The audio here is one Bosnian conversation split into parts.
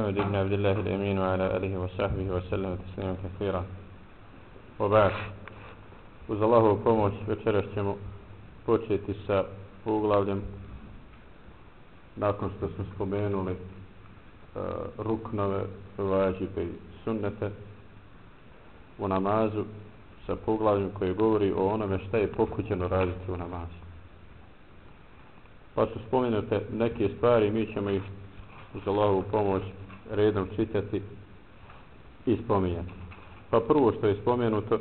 محمد بن عبد الله الأمين وعلى آله وصحبه وسلم تسليما كثيرا وبعد uz Allahovu pomoć večeras ćemo početi sa poglavljem nakon što smo spomenuli uh, ruknove, vađibe i sunnete u namazu sa poglavljem koji govori o onome šta je pokuđeno raditi u namazu. Pa su spomenute neke stvari, mi ćemo ih uz Allahovu pomoć redom čitati i spominjati. Pa prvo što je spomenuto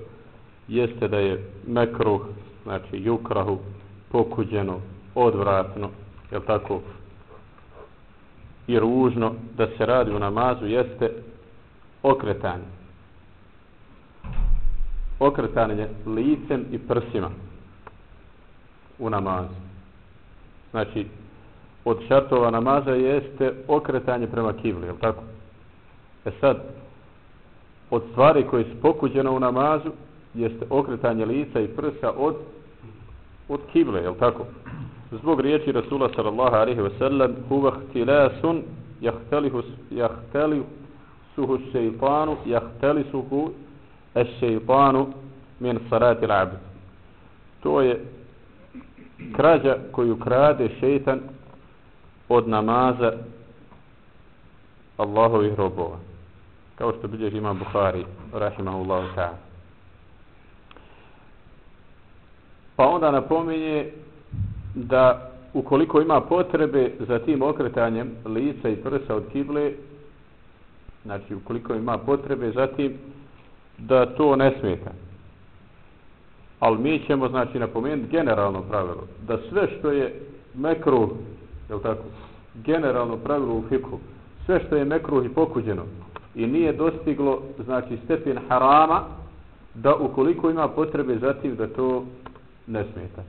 jeste da je mekruh, znači jukrahu, pokuđeno, odvratno, je tako, i ružno da se radi u namazu jeste okretanje. Okretanje licem i prsima u namazu. Znači, od šartova namaza jeste okretanje prema kibli, je tako? E sad, od stvari koje su pokuđene u namazu, jeste okretanje lica i prsa od od kible, je tako? Zbog riječi Rasula sallallahu alaihi wa sallam huva htilasun jahtelisuhu suhu šeitanu jahtelisuhu es šeitanu min salati l'abd. To je krađa koju krade šeitan od namaza Allahovih robova. Kao što bilježi ima Bukhari, rahimahullahu ta'ala. Pa onda napominje da ukoliko ima potrebe za tim okretanjem lica i prsa od kible, znači ukoliko ima potrebe za tim, da to ne smeta. Ali mi ćemo, znači, napomenuti generalno pravilo, da sve što je mekruh, je tako, generalno pravilo u fikhu, sve što je mekruh i pokuđeno i nije dostiglo, znači, stepen harama, da ukoliko ima potrebe zatim da to ne smeta.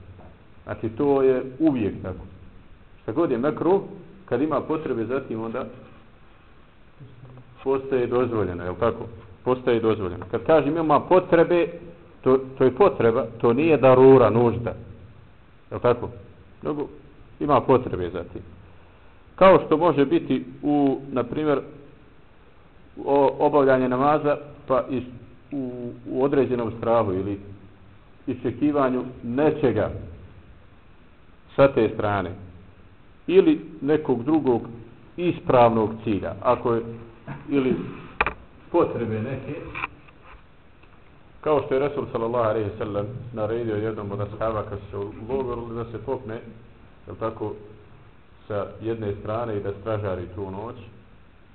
Znači, to je uvijek tako. Šta god je mekruh, kad ima potrebe zatim onda postaje dozvoljeno, je tako? Postaje dozvoljeno. Kad kažem ima potrebe, to, to je potreba, to nije darura, nužda. Je li tako? Dobro ima potrebe za tim. Kao što može biti u, na primjer, obavljanje namaza, pa i u, u određenom strahu ili iščekivanju nečega sa te strane ili nekog drugog ispravnog cilja ako je ili potrebe neke kao što je Resul sallallahu alejhi ve sellem naredio jednom od ashaba kad se u logoru da se popne jel tako sa jedne strane i da stražari tu noć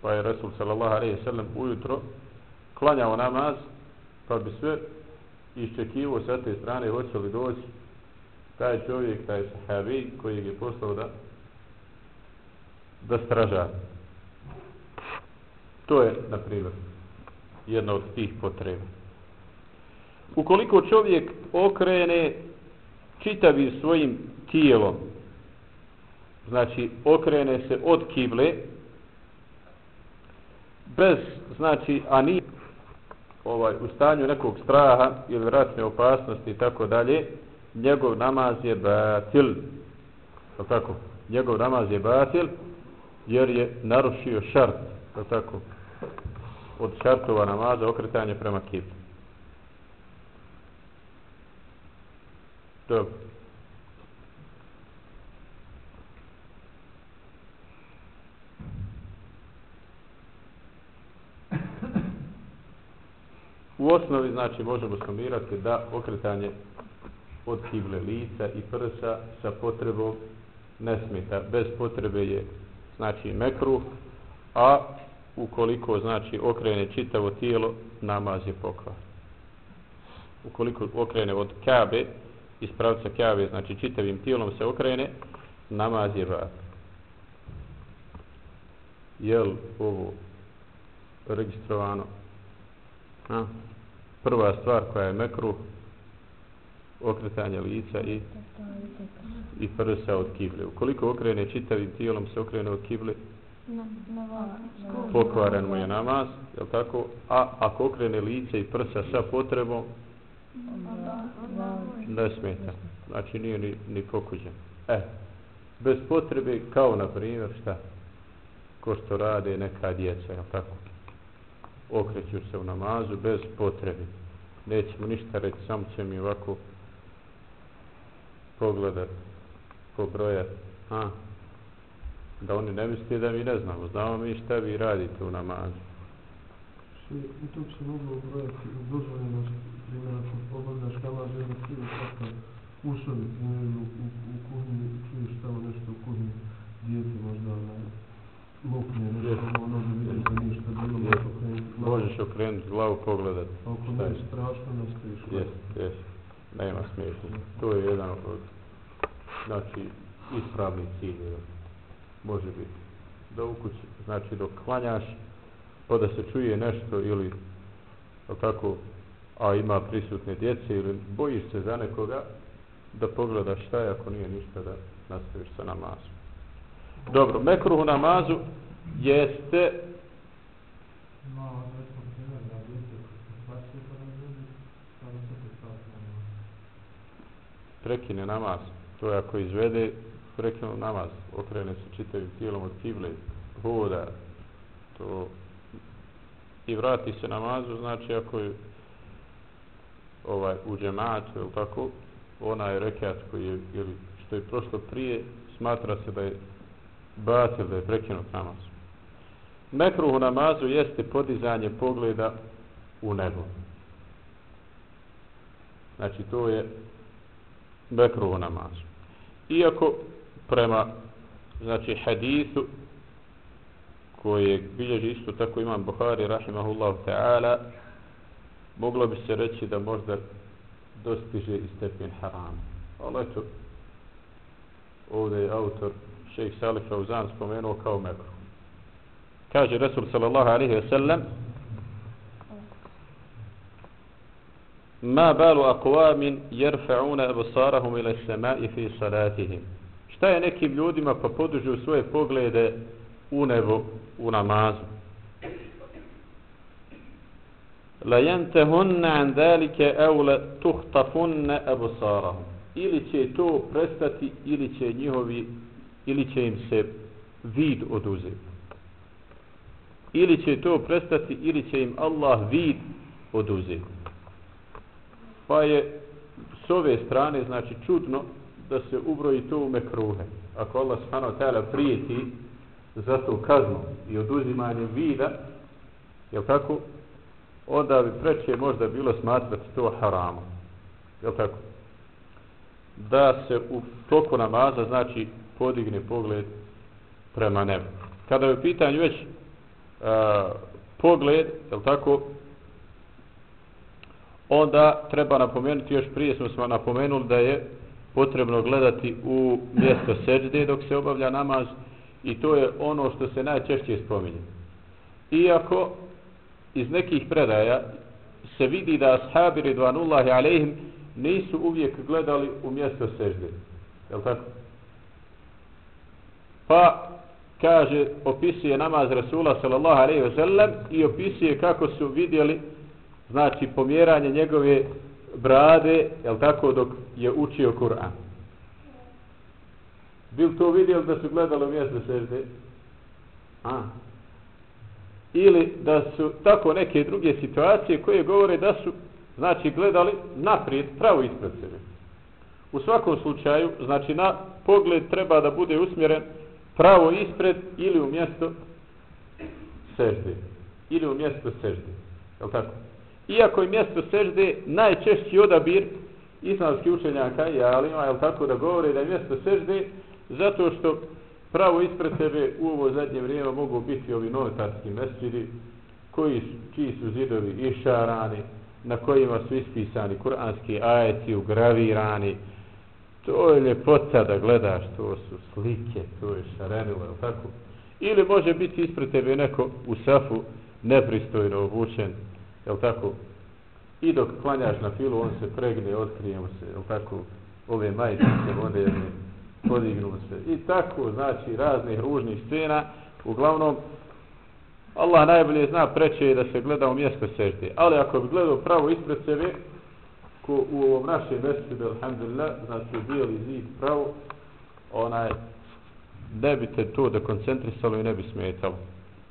pa je Resul sallallahu alaihi sallam ujutro klanjao namaz pa bi sve iščekivo sa te strane hoće li doći taj čovjek, taj sahabi koji je poslao da da straža. To je, na primjer, jedna od tih potreba. Ukoliko čovjek okrene čitavi svojim tijelom, znači okrene se od kible, bez, znači, a ni ovaj, u stanju nekog straha ili ratne opasnosti i tako dalje, njegov namaz je batil. Je tako? Njegov namaz je batil jer je narušio šart. Je tako? Od šartova namaza okretanje prema kibli Dobro. U osnovi, znači, možemo sumirati da okretanje od kible lica i prsa sa potrebom ne smeta. Bez potrebe je, znači, mekruh, a ukoliko, znači, okrene čitavo tijelo, namaz je pokvar. Ukoliko okrene od kabe, iz pravca kabe, znači, čitavim tijelom se okrene, namaz je vat. Jel ovo registrovano? A? Prva stvar koja je mekruh, okretanje lica i i prsa od kible. Ukoliko okrene čitavim tijelom se okrene od kible, pokvaren mu je namaz, je tako? A ako okrene lice i prsa sa potrebom, ne smeta. Znači nije ni, ni pokuđen. E, bez potrebe, kao na primjer, šta? ko što rade neka djeca, je tako? Okreću se u namazu bez potrebe. Nećemo ništa reći, samo će mi ovako pogledat, pobrojat, a, da oni ne misli da mi ne znamo, znamo mi šta vi radite u namazu. Sve, i to se moglo ubrojati u dozvoljenost, primjer, ako obavljaš namaz, jedna čuješ tako u sobi, primjer, u, u, u kuhinji, čuješ tamo nešto u kuhinji, dijete možda na nešto, ono bilo, možeš okrenuti glavu. Možeš okrenuti glavu, pogledat. A Ako šta ne je. strašno, nastaviš. Jes, jes. Nema smisla. To je jedan od, znači, ispravni cilj. Može biti. Da u kući, znači dok klanjaš, pa da se čuje nešto ili, tako, a ima prisutne djece ili bojiš se za nekoga, da pogledaš šta je ako nije ništa da nastaviš sa namazom. Dobro, mekruh u namazu jeste da prekine namaz. To je ako izvede, prekinu namaz. Okrene se čitavim tijelom od kible, hoda, to i vrati se namazu, znači ako je ovaj, u džematu, ili tako, onaj rekat koji je, ili što je prošlo prije, smatra se da je batil, da je prekinut namaz. Mekruh u namazu jeste podizanje pogleda u nebo. Znači to je mekruh u namazu. Iako prema znači hadisu koji bilježi isto tako imam Buhari rahimahullah ta'ala moglo bi se reći da možda dostiže i stepen haram. Ali eto, ovdje je autor šejh Salih Fauzan spomenuo kao mekruh. Kaže Resul sallallahu alaihi ve sellem Ma balu aqwamin jerfa'una absarahum ila samai fi salatihim. Šta je nekim ljudima pa podužuju svoje poglede u nebo u namazu? La yantahunna an zalika aw la tuhtafunna absarahum. Ili će to prestati ili će njihovi ili će im se vid oduzeti. Ili će to prestati ili će im Allah vid oduzeti. Pa je s ove strane znači čudno da se ubroji to u mekruhe. Ako Allah subhanahu ta'ala prijeti za to kaznu i oduzimanje vida, jel tako, onda bi preče možda bilo smatrati to haramom. Jel tako? Da se u toku namaza, znači, podigne pogled prema nebu. Kada je u pitanju već e, pogled, jel tako, onda treba napomenuti, još prije smo smo napomenuli da je potrebno gledati u mjesto seđde dok se obavlja namaz i to je ono što se najčešće spominje. Iako iz nekih predaja se vidi da ashabi ridvanullahi alaihim nisu uvijek gledali u mjesto sežde. Je tako? Pa kaže, opisuje namaz Rasula sallallahu alejhi ve sellem i opisuje kako su vidjeli znači pomjeranje njegove brade, je tako, dok je učio Kur'an. Bil to vidjeli da su gledali u mjesto sežde? A. Ili da su tako neke druge situacije koje govore da su znači gledali naprijed, pravo ispred sebe. U svakom slučaju, znači na pogled treba da bude usmjeren pravo ispred ili u mjesto sežde. Ili u mjesto sežde. Je tako? Iako je mjesto sežde najčešći odabir islamskih učenjaka i alima, je tako da govore da je mjesto sežde zato što pravo ispred sebe u ovo zadnje vrijeme mogu biti ovi novotarski mesčidi koji su, čiji su zidovi išarani, na kojima su ispisani kuranski ajeti, ugravirani. To je ljepota da gledaš, to su slike, to je šarenilo, je tako? Ili može biti ispred tebe neko u safu nepristojno obučen, je tako? I dok klanjaš na filu, on se pregne, otkrije mu se, je tako? Ove majice moderne, podignu se. I tako, znači, raznih ružnih scena. Uglavnom, Allah najbolje zna preče je da se gleda u mjesto sežde. Ali ako bi gledao pravo ispred sebe, ko u ovom našem mjestu, alhamdulillah, znači bijeli zid pravo, onaj, ne bi te to da koncentrisalo i ne bi smetalo.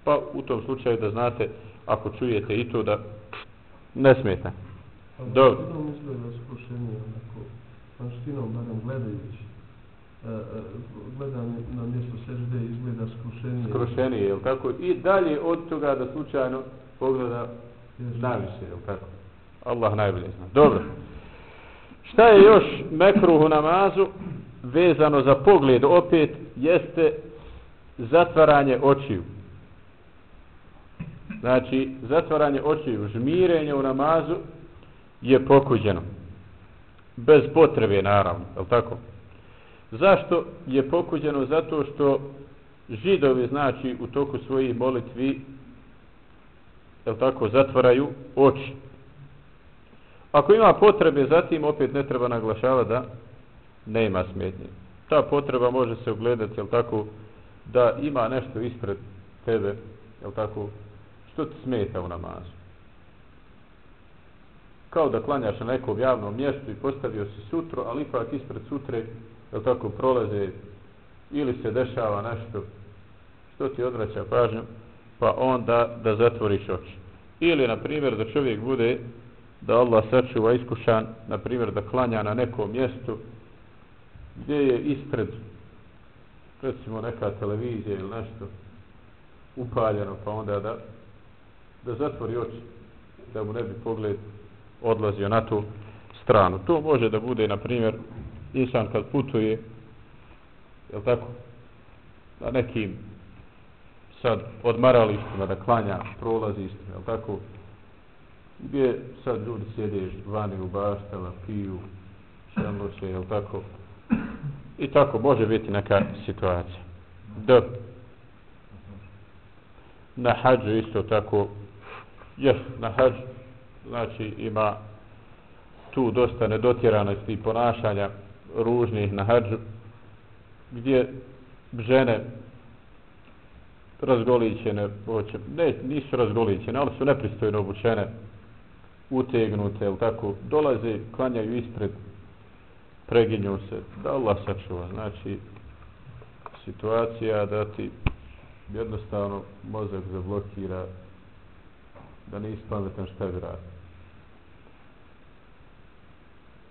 Pa u tom slučaju da znate, ako čujete i to da ne smeta. Dobro. Vanštinom izgleda skrušenje, onako, vanštinom, barem gledajući, e, e, gleda na mjesto sežde izgleda skrušenje. Skrušenije, jel tako? I dalje od toga da slučajno pogleda naviše, jel tako? Allah najbolje zna. Dobro. Šta je još mekruh u namazu vezano za pogled opet jeste zatvaranje očiju. Znači, zatvaranje očiju, žmirenje u namazu je pokuđeno. Bez potrebe, naravno, je tako? Zašto je pokuđeno? Zato što židovi, znači, u toku svojih molitvi, je tako, zatvaraju oči. Ako ima potrebe, zatim opet ne treba naglašava da ne ima smetnje. Ta potreba može se ogledati, jel tako, da ima nešto ispred tebe, jel tako, što ti smeta u namazu. Kao da klanjaš na nekom javnom mjestu i postavio si sutro, ali ipak ispred sutre, jel tako, prolaze ili se dešava nešto što ti odvraća pažnju, pa onda da zatvoriš oči. Ili, na primjer, da čovjek bude da Allah sačuva iskušan, na primjer, da klanja na nekom mjestu gdje je ispred recimo neka televizija ili nešto upaljeno, pa onda da da zatvori oči, da mu ne bi pogled odlazio na tu stranu. To može da bude, na primjer, insan kad putuje, je tako, na nekim sad odmaralištima da klanja prolazi istima, je tako, gdje sad ljudi sjede vani u baštama, piju, šeloše, je tako, i tako može biti neka situacija. Da, na hađu isto tako jes, na hađu, znači ima tu dosta nedotjeranosti i ponašanja ružnih na hađu gdje žene razgolićene hoće, ne, nisu razgolićene ali su nepristojno obučene utegnute jel tako dolaze, klanjaju ispred preginju se da Allah sačuva znači situacija da ti jednostavno mozak zablokira da ne ispametan šta bi radi.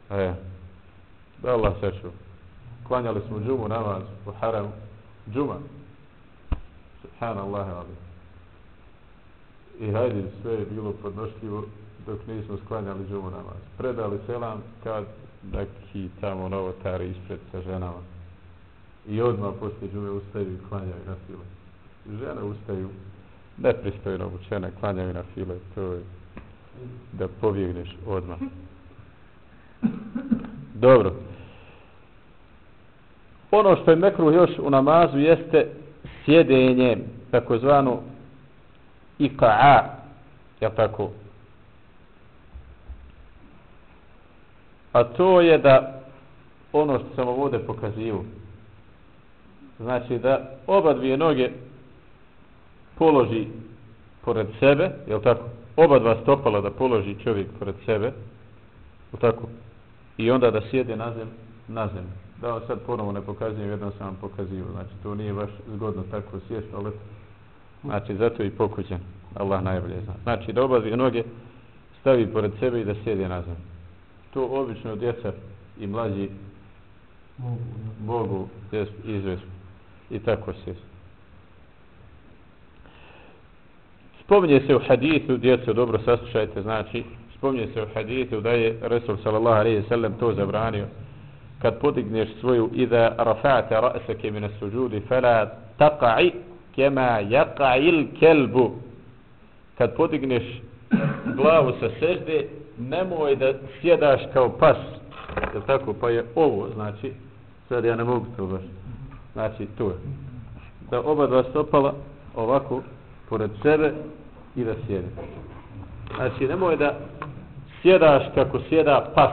E, da Allah sačuva. Klanjali smo džumu namaz u haramu. Džuma. Subhanallah. Ali. I hajde, sve je bilo podnošljivo dok nismo sklanjali džumu namaz. Predali selam kad neki tamo novotari ispred sa ženama. I odmah poslije džume ustaju i klanjaju na file. Žene ustaju nepristojno obučene, klanjaju na file, to je da pobjegneš odmah. Dobro. Ono što je mekruh još u namazu jeste sjedenje, takozvano ika'a, jel tako? A to je da ono što sam ovdje pokazivo, znači da oba dvije noge položi pored sebe, je tako? Oba dva stopala da položi čovjek pored sebe, je tako? I onda da sjede na zem, na zem. Da vam sad ponovo ne pokazujem, jednom sam vam pokazio. Znači, to nije baš zgodno tako sjest, ali znači, zato je i pokućen. Allah najbolje zna. Znači, da oba dvije noge stavi pored sebe i da sjede na zem. To obično djeca i mlađi mogu, mogu izvesti. I tako sjesti. Spominje se u hadithu, djeco dobro saslušajte, znači, spominje se u hadithu da je Resul sallallahu alaihi sallam to zabranio. Kad podigneš svoju iza rafa'ate ra'sake mine suđudi, fela taqa'i kema yaqa'il kelbu. Kad podigneš glavu sa sežde, nemoj da sjedaš kao pas. Je tako? Pa je ovo, znači, sad ja ne mogu to baš. Znači, tu je. Da oba dva stopala ovako pored sebe i da sjedi. Znači, nemoj da sjedaš kako sjeda pas.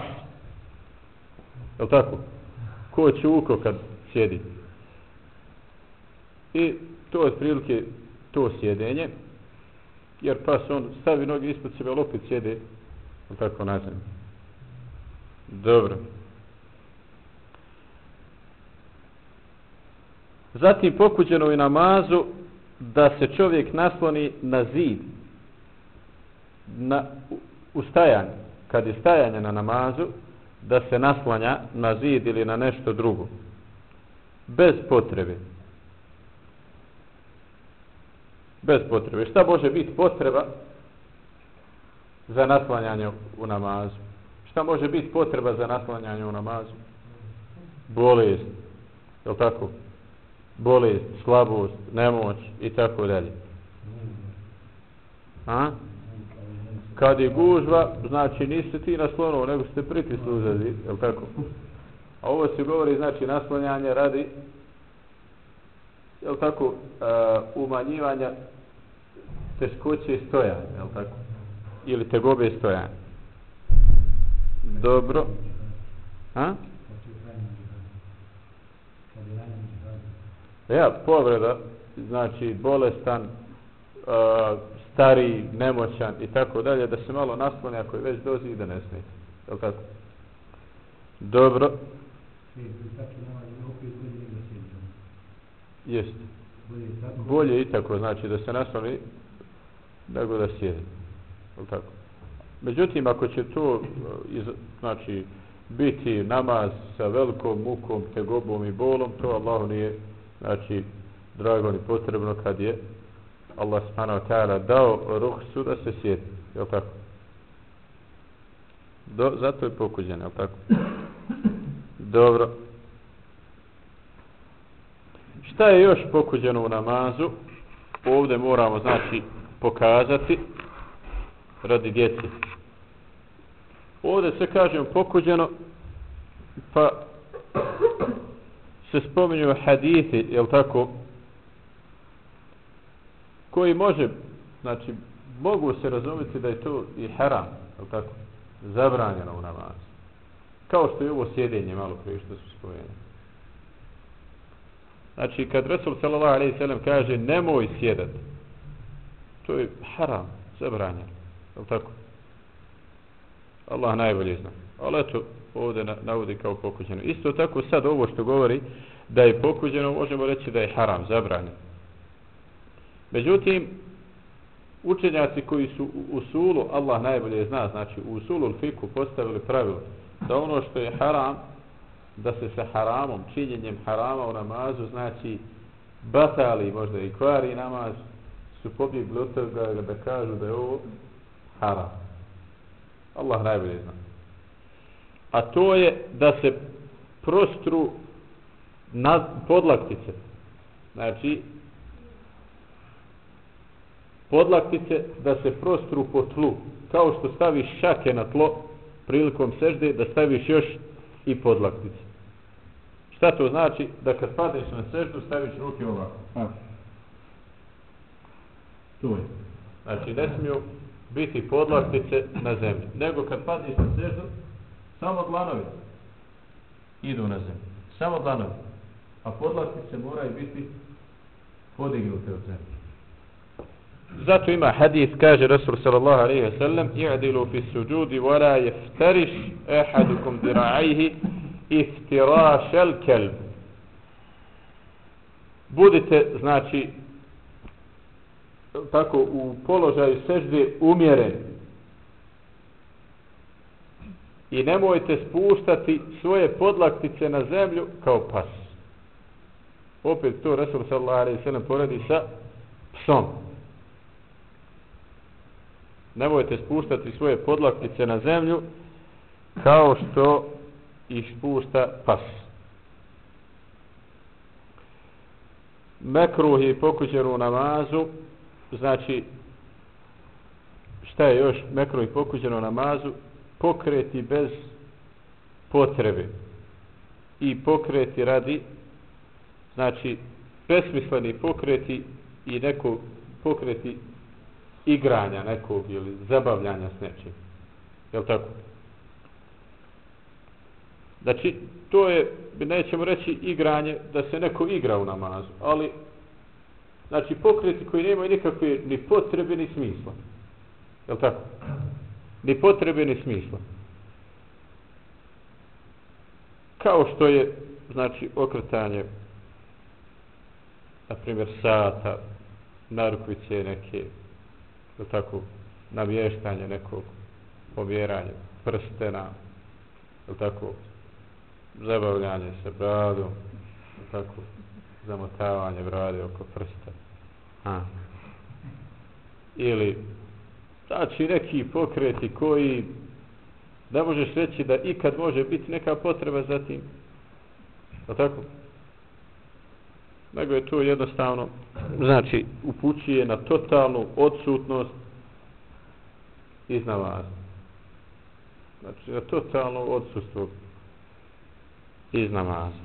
Je tako? Ko će uko kad sjedi? I to je prilike to sjedenje. Jer pas on stavi noge ispod sebe, ali opet sjede. Tako na. Dobro. Zatim pokuđeno je namazu da se čovjek nasloni na zid, na, u stajanju. Kad je stajanje na namazu, da se naslanja na zid ili na nešto drugo. Bez potrebe. Bez potrebe. Šta može biti potreba za naslanjanje u namazu? Šta može biti potreba za naslanjanje u namazu? Bolest. Je li tako? Bolest, slabost, nemoć i tako dalje. A? Kad je gužva, znači niste ti naslonuo, nego ste pritisli za zid, je li tako? A ovo se govori, znači, naslanjanje radi, je li tako, uh, umanjivanja teškoće stojanja, je li tako? Ili tegobe stojanja. Dobro. A? E, ja, povreda, znači bolestan, uh, stari, nemoćan i tako dalje, da se malo nasloni ako je već dozi i da ne smije. Je kako? tako? Dobro. Jeste. Bolje i tako, znači da se nasloni nego da sjedi. Tako? Međutim, ako će to e, iz, znači, biti namaz sa velikom mukom, tegobom i bolom, to Allah nije znači, drago ni potrebno kad je Allah subhanahu wa ta'ala dao ruhsu da se sjeti. jel tako? Do, zato je pokuđen, jel tako? Dobro. Šta je još pokuđeno u namazu? Ovdje moramo, znači, pokazati radi djeci. Ovdje se kažem pokuđeno, pa se spominju hadithi, je tako, koji može, znači, mogu se razumjeti da je to i haram, je tako, zabranjeno u namazu. Kao što je ovo sjedenje malo prije što su spomenuli. Znači, kad Resul sallallahu alaihi sallam kaže nemoj sjedati, to je haram, zabranjeno, je tako? Allah najbolje zna. Ali eto, ovdje navodi kao pokuđeno. Isto tako sad ovo što govori da je pokuđeno, možemo reći da je haram, zabranjeno. Međutim, učenjaci koji su u usulu, Allah najbolje zna, znači u usulu fiku postavili pravilo da ono što je haram, da se sa haramom, činjenjem harama u namazu, znači batali možda i kvari namaz, su pobjegli od toga da kažu da je ovo haram. Allah najbolje zna. A to je da se prostru nad podlaktice. Znači, podlaktice da se prostru po tlu. Kao što staviš šake na tlo prilikom sežde, da staviš još i podlaktice. Šta to znači? Da kad padeš na seždu, staviš ruke ovako. A. To je. Znači, ne smiju biti podlaktice na zemlji. Nego kad padeš na seždu, samo dlanovi idu na zemlju. Samo dlanovi. A podlaktice moraju biti podignute od zemlje. Zato ima hadis, kaže Rasul sallallahu alaihi wa sallam, i'dilu fi suđudi, wala jeftariš ehadukum dira'ajhi iftirašel kelb. Budite, znači, tako u položaju sežde umjeren i nemojte spuštati svoje podlaktice na zemlju kao pas. Opet to Rasul sallallahu alaihi ve sallam poredi sa psom nemojte spuštati svoje podlaktice na zemlju kao što ih spušta pas. Mekruh je pokućen u namazu, znači šta je još mekro i pokuđeno namazu, pokreti bez potrebe i pokreti radi, znači besmisleni pokreti i neko pokreti igranja nekog ili zabavljanja s nečim. Je li tako? Znači, to je, nećemo reći igranje, da se neko igra u namazu, ali, znači, pokreti koji nemaju nikakve ni potrebe, ni smisla. Je tako? Ni potrebe, ni smisla. Kao što je, znači, okretanje na primjer, sata, narukvice neke, je tako, navještanje nekog, povjeranje prstena, je tako, zabavljanje se bradom, tako, zamotavanje brade oko prsta. A. Ili, znači neki pokreti koji ne možeš reći da ikad može biti neka potreba za tim. O tako? Nego je to jednostavno, znači, upućuje na totalnu odsutnost iz. Znači, na totalno odsustvo iz namaza.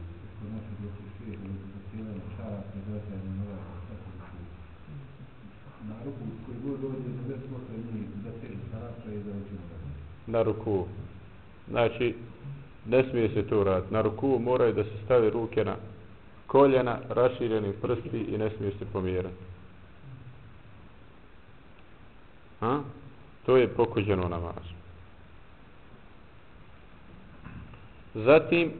Na ruku. Znači, ne smije se to raditi. Na ruku moraju da se stave ruke na koljena, rašireni prsti i ne smije se pomjerati. Ha? To je pokuđeno namaz. Zatim,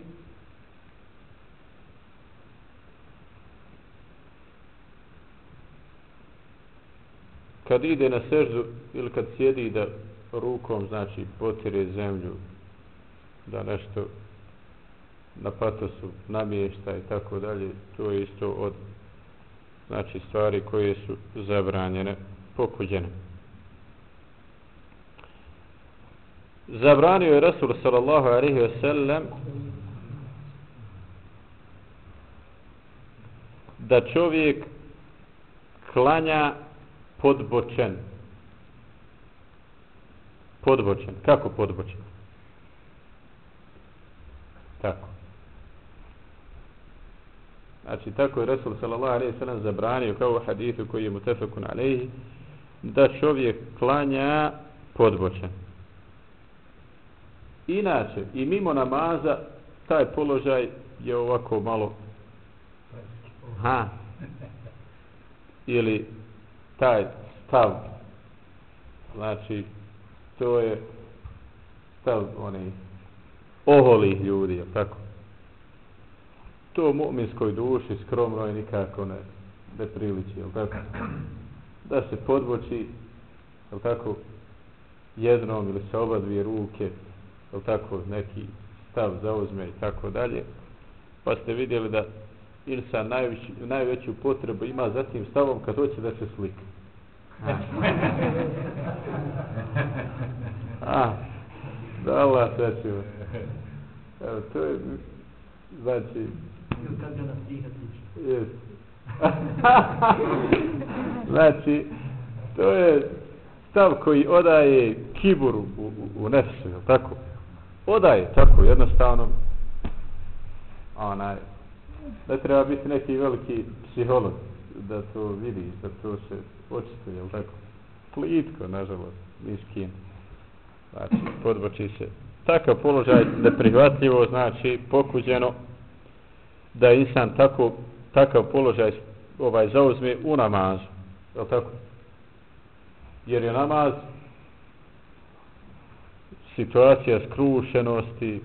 kad ide na seždu ili kad sjedi da rukom, znači, potire zemlju, da nešto na patosu namješta i tako dalje, to je isto od znači stvari koje su zabranjene, pokuđene. Zabranio je Rasul sallallahu alaihi ve sellem da čovjek klanja podbočen. Podbočen. Kako podbočen? Tako. Znači, tako je Resul sallallahu alaihi sallam zabranio kao u hadithu koji je mutefakun alaihi da čovjek klanja podbočen. Inače, i mimo namaza, taj položaj je ovako malo ha ili taj stav znači to je stav oni oholih ljudi, je tako? To u mu'minskoj duši skromno je nikako ne, ne priliči, je tako? Da se podvoči, je tako, jednom ili sa oba dvije ruke, je tako, neki stav zauzme i tako dalje, pa ste vidjeli da insan najveći, najveću potrebu ima za tim stavom kad hoće da se slika. A, da Allah svećiva. Evo, to je, znači... Kad ga nas stiha tiče. Jest. znači, to je stav koji odaje kiburu u, u, u nefsu, tako? Odaje, tako, jednostavno, onaj, ne treba biti neki veliki psiholog da to vidi, da to se očito, jel tako? Plitko, nažalost, niškin. Znači, podboči se takav položaj neprihvatljivo znači pokuđeno da insan tako takav položaj ovaj zauzme u namazu Jel tako jer je namaz situacija skrušenosti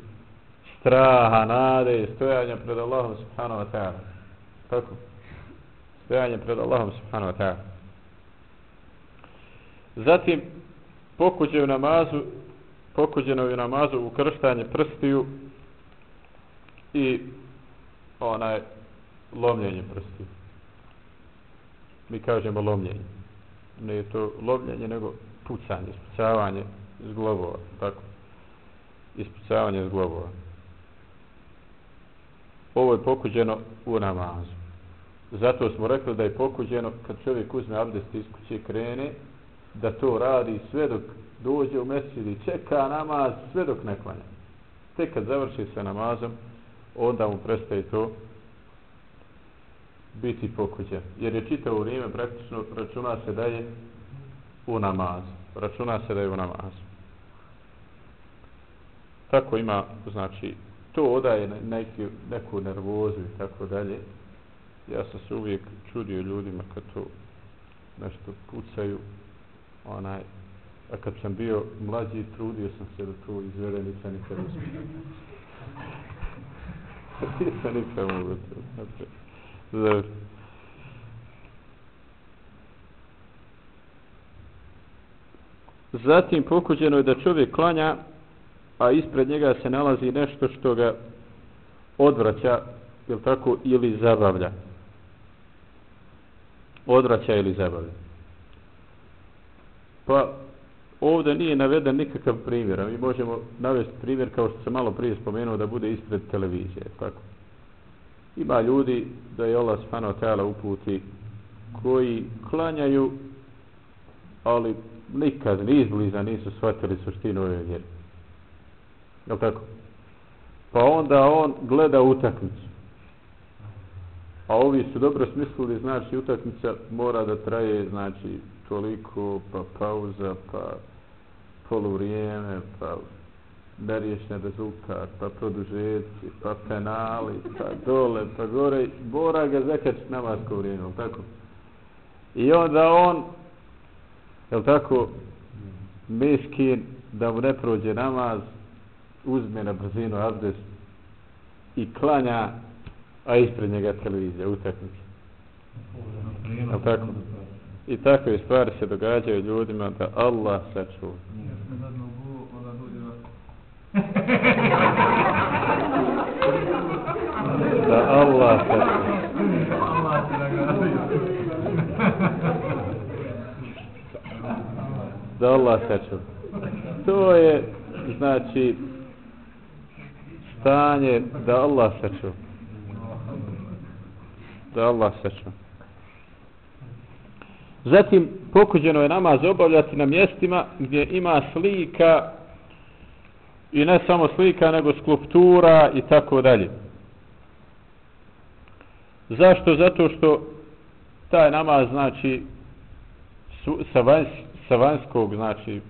straha, nade stojanja pred Allahom subhanahu wa ta'ala tako stojanje pred Allahom subhanahu wa ta'ala zatim pokuđe u namazu pokuđeno je namazu ukrštanje prstiju i onaj lomljenje prstiju. Mi kažemo lomljenje. Ne je to lomljenje, nego pucanje, ispucavanje iz globova. Tako. Ispucavanje iz globova. Ovo je pokuđeno u namazu. Zato smo rekli da je pokuđeno kad čovjek uzme abdest iz kuće krene, da to radi sve dok dođe u mesir i čeka namaz sve dok ne klanja. Tek kad završi sa namazom, onda mu prestaje to biti pokuđen. Jer je čitao vrijeme praktično računa se da je u namazu. Računa se da je u namazu. Tako ima, znači, to odaje neki, neku nervozu i tako dalje. Ja sam se uvijek čudio ljudima kad to nešto pucaju. Onaj, a kad sam bio mlađi, trudio sam se da to izvede, verenica nikad uspio. nikad mogu to. Znači. Zatim pokuđeno je da čovjek klanja a ispred njega se nalazi nešto što ga odvraća, jel tako, ili zabavlja. Odvraća ili zabavlja. Pa ovdje nije naveden nikakav primjer, a mi možemo navesti primjer kao što sam malo prije spomenuo da bude ispred televizije, tako. Ima ljudi da je Allah subhanahu tela ta'ala uputi koji klanjaju ali nikad ni izbliza nisu shvatili suštinu ove vjere. Jel tako? Pa onda on gleda utakmicu. A ovi su dobro smislili, znači utakmica mora da traje, znači toliko, pa pauza, pa poluvrijeme, pa neriješen rezultat, pa produžeci, pa penali, pa dole, pa gore, mora ga zakačiti namasko vrijeme, tako? I onda on, je tako, miskin, da mu ne prođe namaz, uzme na brzinu abdest i klanja, a ispred njega televizija, utakmica. Je tako? I takve stvari se događaju ljudima da Allah sačuva. da Allah sačuva. da Allah sačuva. To je, znači, stanje da Allah sačuva. Da Allah sačuva. Zatim, pokuđeno je namaz obavljati na mjestima gdje ima slika i ne samo slika, nego skulptura i tako dalje. Zašto? Zato što taj namaz, znači, sa, vanj, sa vanjskog, znači,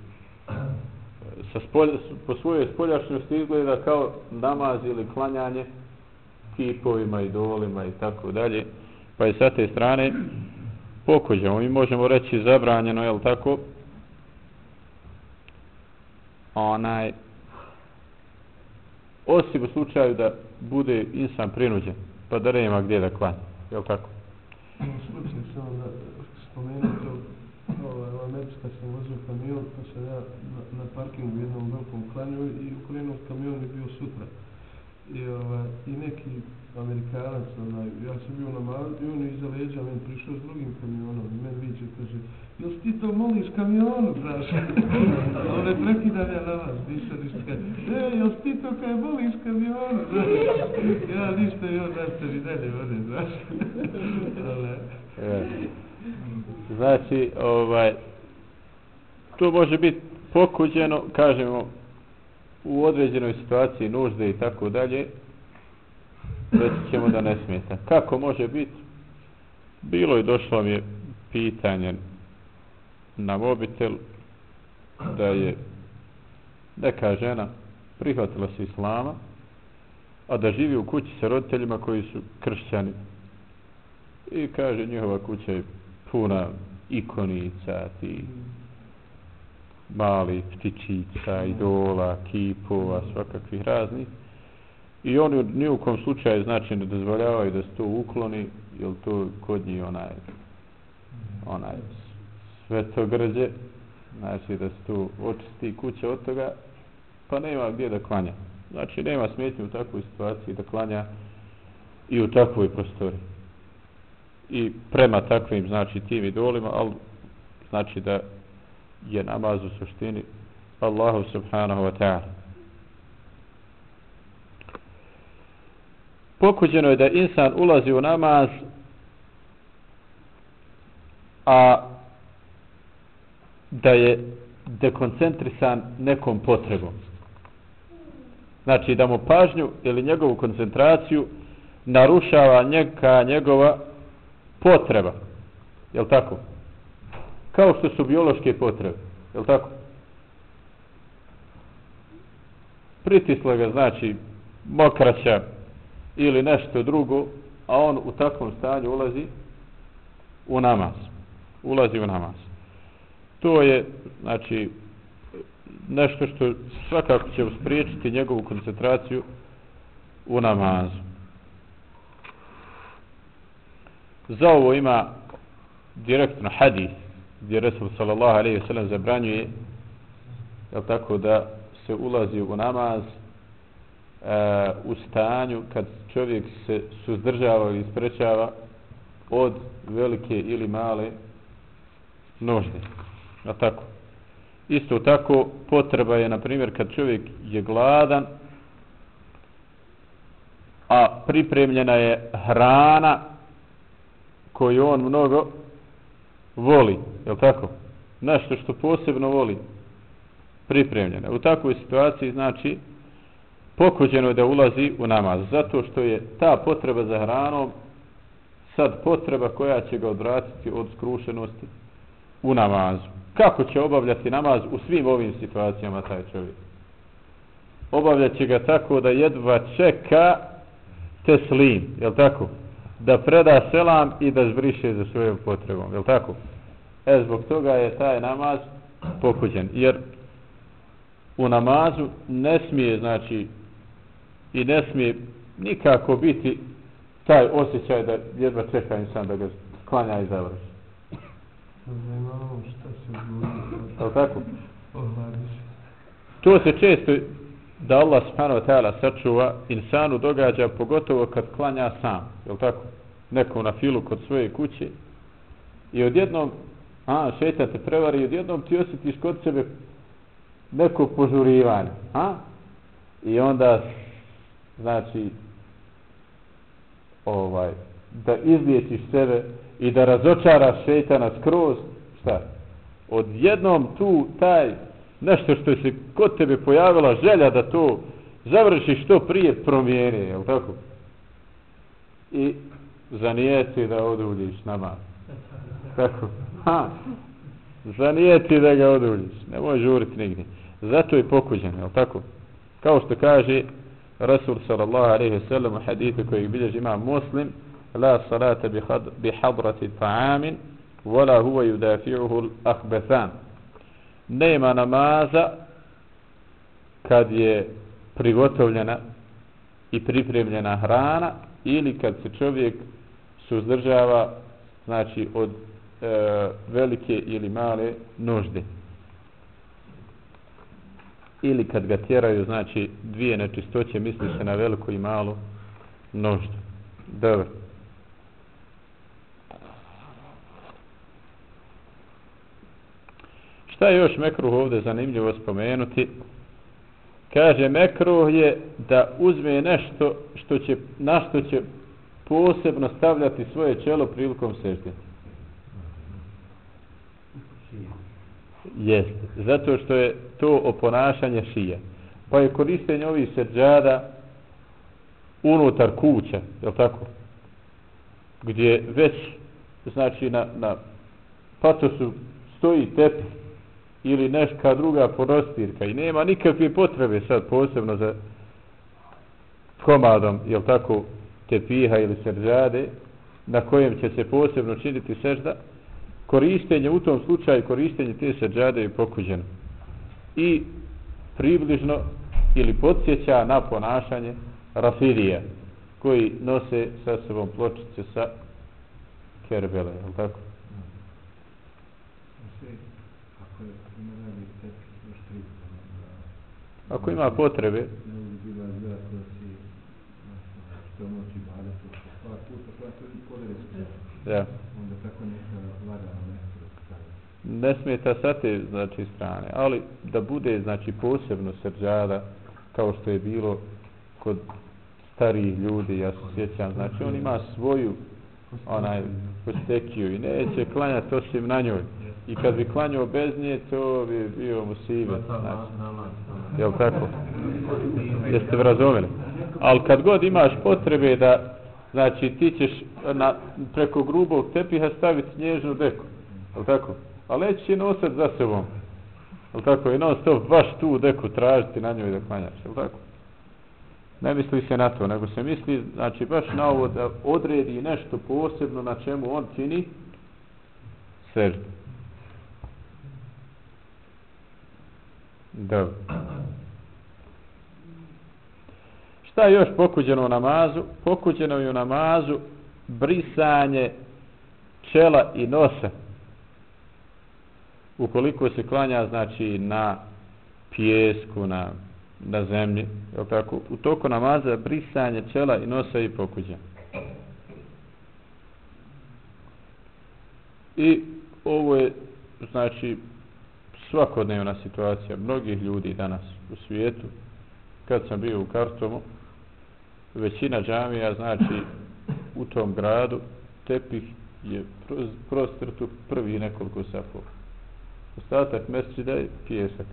sa spolja, po svojoj spoljašnjosti izgleda kao namaz ili klanjanje kipovima, idolima i tako dalje. Pa je sa te strane pokuđamo. Mi možemo reći zabranjeno, jel tako? Onaj, osim u slučaju da bude insan prinuđen, pa da nema gdje da klanja, je li tako? Slučaj samo da spomenuo to, ovaj, ova medička sam vozio kamion, pa sam ja na, na parkingu jednom velikom klanju i ukrenuo kamion je bio sutra. I, ovaj, i neki Amerikanac, onaj, ja sam bio na malu i on je iza leđa, men prišao s drugim kamionom i meni viđe, kaže, jel ti to moliš kamionu, znaš? On je prekidan ja na vas, ništa, ništa, kaže, e, jel ti to kaj moliš kamionu, znaš? Ja ništa i on nastavi dalje, vode, znaš? Ale, e, Znači, ovaj, to može biti pokuđeno, kažemo, u određenoj situaciji nužde i tako dalje, reći ćemo da ne smeta. Kako može biti? Bilo je došlo mi je pitanje na mobitel da je neka žena prihvatila se islama, a da živi u kući sa roditeljima koji su kršćani. I kaže, njihova kuća je puna ikonica, ti mali ptičica, idola, kipova, svakakvih raznih. I oni ni u kom slučaju znači ne dozvoljavaju da se to ukloni, jer to kod njih onaj, onaj svetogrđe, znači da se to očisti kuća od toga, pa nema gdje da klanja. Znači nema smetnje u takvoj situaciji da klanja i u takvoj prostori. I prema takvim, znači, tim idolima, ali znači da je namaz u suštini Allahu subhanahu wa ta'ala. Pokuđeno je da insan ulazi u namaz a da je dekoncentrisan nekom potrebom. Znači da mu pažnju ili njegovu koncentraciju narušava neka njegova potreba. Je tako? Kao što su biološke potrebe. Je tako? Pritisla ga znači mokraća ili nešto drugo, a on u takvom stanju ulazi u namaz. Ulazi u namaz. To je, znači, nešto što svakako će uspriječiti njegovu koncentraciju u namazu. Za ovo ima direktno hadis gdje Resul sallallahu alaihi wa sallam zabranjuje jel tako da se ulazi u namaz e, u stanju kad čovjek se suzdržava ili sprečava od velike ili male nožde. A tako. Isto tako potreba je, na primjer, kad čovjek je gladan, a pripremljena je hrana koju on mnogo voli, je tako? Nešto što posebno voli pripremljeno. U takvoj situaciji znači pokuđeno je da ulazi u namaz, zato što je ta potreba za hranom sad potreba koja će ga odvratiti od skrušenosti u namazu. Kako će obavljati namaz u svim ovim situacijama taj čovjek? Obavljat će ga tako da jedva čeka teslim, je tako? Da preda selam i da zbriše za svojom potrebom, je tako? E, zbog toga je taj namaz pokuđen. Jer u namazu ne smije, znači, i ne smije nikako biti taj osjećaj da jedva čeka insan da ga klanja i završi. Zanimamo šta se govori. Je tako? Se. To se često da Allah subhanahu wa ta'ala sačuva insanu događa pogotovo kad klanja sam, je tako? Neko na filu kod svoje kuće i odjednom a, šeta te prevari odjednom ti osjetiš kod sebe neko požurivanje, a? I onda znači ovaj da izliječiš sebe i da razočaraš šeitana skroz, šta? Odjednom tu taj nešto što se kod tebe pojavila želja da to završiš što prije promijeni, je li tako? I zanijeti da oduljiš namaz. Tako. Ha. Zanijeti da ga oduljiš. Ne može žuriti nigdje. Zato je pokuđen, je tako? Kao što kaže Rasul sallallahu alaihi sallam u hadithu koji bilježi ima muslim la salata bi hadrati ta'amin wala huwa yudafi'uhu al-akhbathan nema namaza kad je prigotovljena i pripremljena hrana ili kad se čovjek suzdržava znači od E, velike ili male nužde ili kad ga tjeraju znači dvije nečistoće misli se na veliku i malu nuždu dobro Šta je još mekruh ovdje zanimljivo spomenuti? Kaže, mekruh je da uzme nešto što će, na što će posebno stavljati svoje čelo prilikom sežde. Jeste. Zato što je to oponašanje šija. Pa je koristenje ovih srđada unutar kuća, je li tako? Gdje već, znači, na, na patosu stoji tepi ili neka druga porostirka i nema nikakve potrebe sad posebno za komadom, jel tako, tepiha ili srđade na kojem će se posebno činiti sežda, korištenje, u tom slučaju korištenje te seđade je pokuđeno. I približno ili podsjeća na ponašanje rafidija, koji nose sa sobom pločice sa kerbele, je li tako? Ako ima potrebe. Ja. Onda tako neka vlada Ne smeta sa te znači, strane, ali da bude znači posebno srđada kao što je bilo kod starih ljudi, ja se sjećam, znači on ima svoju onaj postekiju i neće klanjati osim na njoj. I kad bi klanjao bez nje, to bi bio musibe. Znači, jel tako? Jeste vi razumeli? Ali kad god imaš potrebe da, znači, ti ćeš na, preko grubog tepiha staviti nježnu deku. Jel tako? Ali leći je za sebom. Jel tako? I non stop baš tu deku tražiti na njoj da klanjaš. Jel tako? Ne misli se na to, nego se misli, znači, baš na ovo da odredi nešto posebno na čemu on čini seždu. Da. Šta je još pokuđeno u namazu? Pokuđeno je u namazu brisanje čela i nosa. Ukoliko se klanja, znači, na pijesku, na, na zemlji, je tako? U toku namaza brisanje čela i nosa i pokuđa. I ovo je, znači, svakodnevna situacija mnogih ljudi danas u svijetu. Kad sam bio u Kartomu, većina džamija, znači, u tom gradu, tepih je prostrtu prvi nekoliko safova. Ostatak mesčida je pijesak.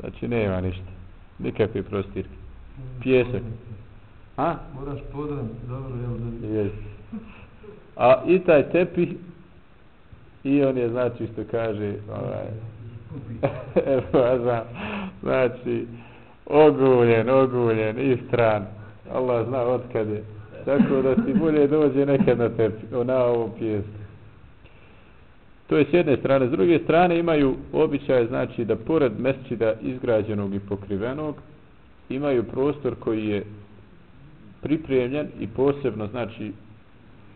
Znači, nema ništa. Nikakve prostirke. Pijesak. A? Moraš podran, dobro, jel da... Jes. A i taj tepih, i on je, znači, što kaže, ovaj, evo, znači, oguljen, oguljen, i stran. Allah zna od kad je. Tako da ti bolje dođe nekad na tepi, na ovom pijesu. To je s jedne strane. S druge strane imaju običaj, znači, da pored mesčida izgrađenog i pokrivenog, imaju prostor koji je pripremljen i posebno, znači,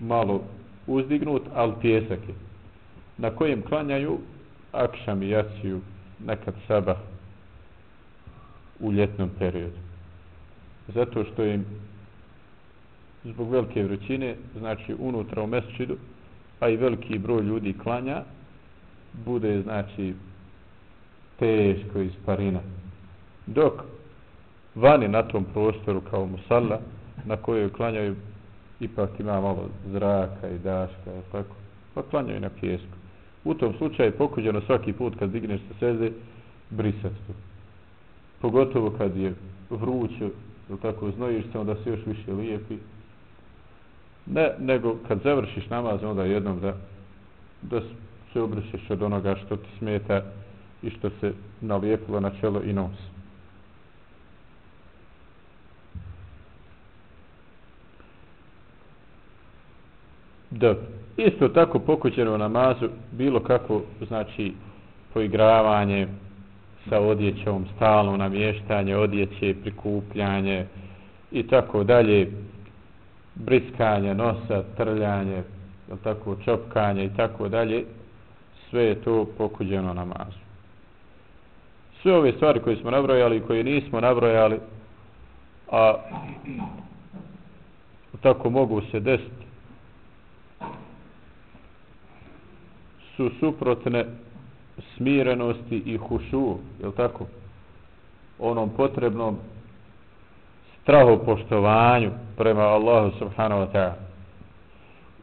malo uzdignut, ali pjesak je. Na kojem klanjaju akšam i jaciju, nekad sabah u ljetnom periodu. Zato što im zbog velike vrućine, znači unutra u mesčidu, a i veliki broj ljudi klanja, bude znači teško isparina. Dok vani na tom prostoru kao musalla, na kojoj klanjaju ipak ima malo zraka i daška, tako, pa klanjaju na pjesku. U tom slučaju pokuđeno svaki put kad digneš se seze, brisat to. Pogotovo kad je vruće, tako znojiš se, onda se još više lijepi. Ne, nego kad završiš namaz, onda jednom da, da se obrišeš od onoga što ti smeta i što se nalijepilo na čelo i nos. Da, isto tako pokućeno namazu, bilo kako, znači, poigravanje sa odjećom, stalno namještanje odjeće, prikupljanje i tako dalje, briskanje nosa, trljanje, tako, čopkanje i tako dalje, sve je to pokuđeno namazu. Sve ove stvari koje smo nabrojali i koje nismo nabrojali, a tako mogu se desiti, su suprotne smirenosti i hušu, je tako? Onom potrebnom strahopoštovanju prema Allahu subhanahu wa ta'ala.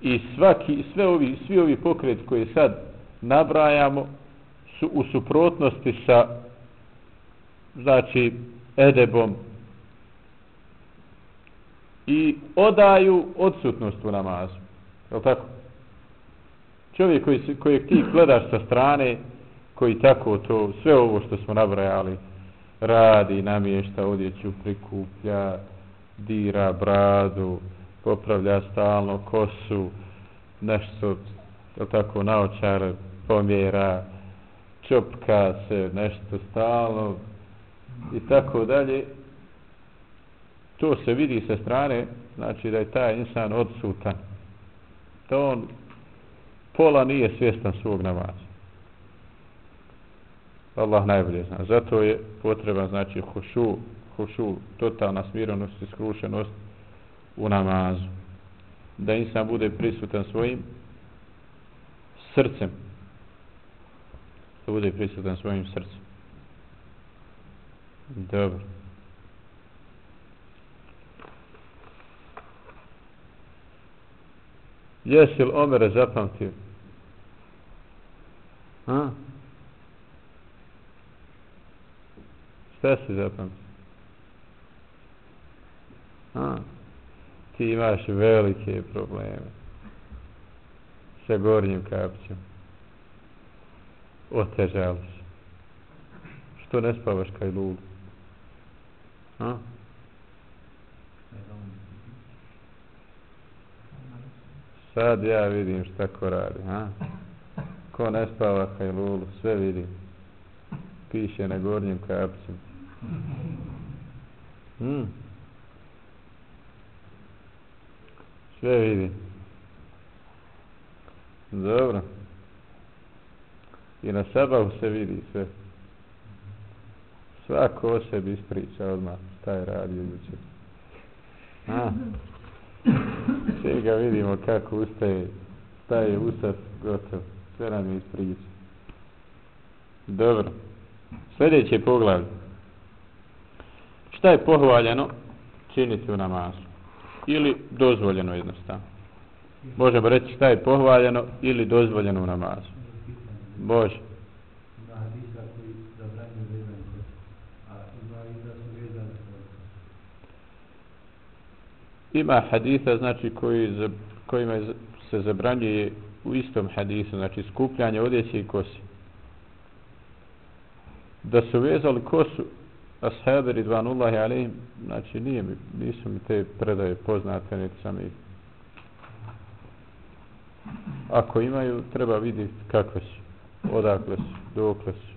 I svaki, sve ovi, svi ovi pokret koji sad nabrajamo su u suprotnosti sa znači edebom i odaju odsutnost u namazu. Je tako? Čovjek koji, koji ti gledaš sa strane, koji tako to, sve ovo što smo nabrajali, radi, namješta odjeću, prikuplja, dira bradu, popravlja stalno kosu, nešto, je tako, naočar, pomjera, čopka se, nešto stalno, i tako dalje. To se vidi sa strane, znači da je taj insan odsutan. To on pola nije svjestan svog namaza. Allah najbolje zna. Zato je potreba, znači, hušu, hušu, totalna smirenost i skrušenost u namazu. Da insan bude prisutan svojim srcem. Da bude prisutan svojim srcem. Dobro. Jesi li Omer zapamtio? Ha? Šta si zapamtio? Ha? Ti imaš velike probleme sa gornjim kapćom. Otežali se. Što ne spavaš kaj lud? Ha? Sad ja vidim šta ko radi, ha? Ko ne spava kaj lulu, sve vidim. Piše na gornjim kapcima. Hmm. Sve vidi. Dobro. I na sabahu se vidi sve. Svako o sebi ispriča odmah šta je radio jučer. A? Sve ga vidimo kako ustaje, staje usat, gotov. Sve nam je ispriča. Dobro. Sljedeće poglavlje. Šta je pohvaljeno činiti u namazu? Ili dozvoljeno jednostavno? Možemo reći šta je pohvaljeno ili dozvoljeno u namazu. Bože. Ima haditha, a da su. Ima znači koji za, kojima se zabranjuje u istom hadisu, znači skupljanje odjeće i kosi. Da su vezali kosu ashabi ridvanullahi alaihim, znači nije mi, nisu mi te predaje poznate, niti sam ih Ako imaju, treba vidjeti kakve su, odakle su, dokle su,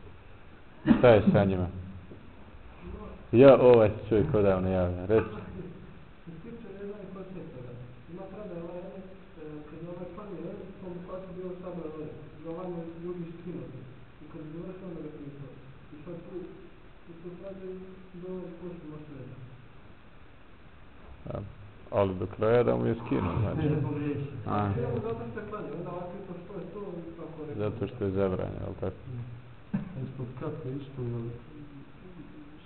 šta je sa njima. Ja, ovaj čovjek odavno javljam, recimo. Što se tiče ne znam ko se toga. Ima tada ovaj jedan, e, kad je ovaj klanio, ne, tom plaću bio sabran ovaj, za vanje ljudi skinuti. I kad je završio, onda ga pisao. I sad tu, tu se sad do ovog košu može reći. A, ali do kraja da mu je skinuo, znači. A, zato što je klanio, onda pitao što je to i kako rekao. zato što je zabranjeno, ali tako? Ispod kape isto, jel,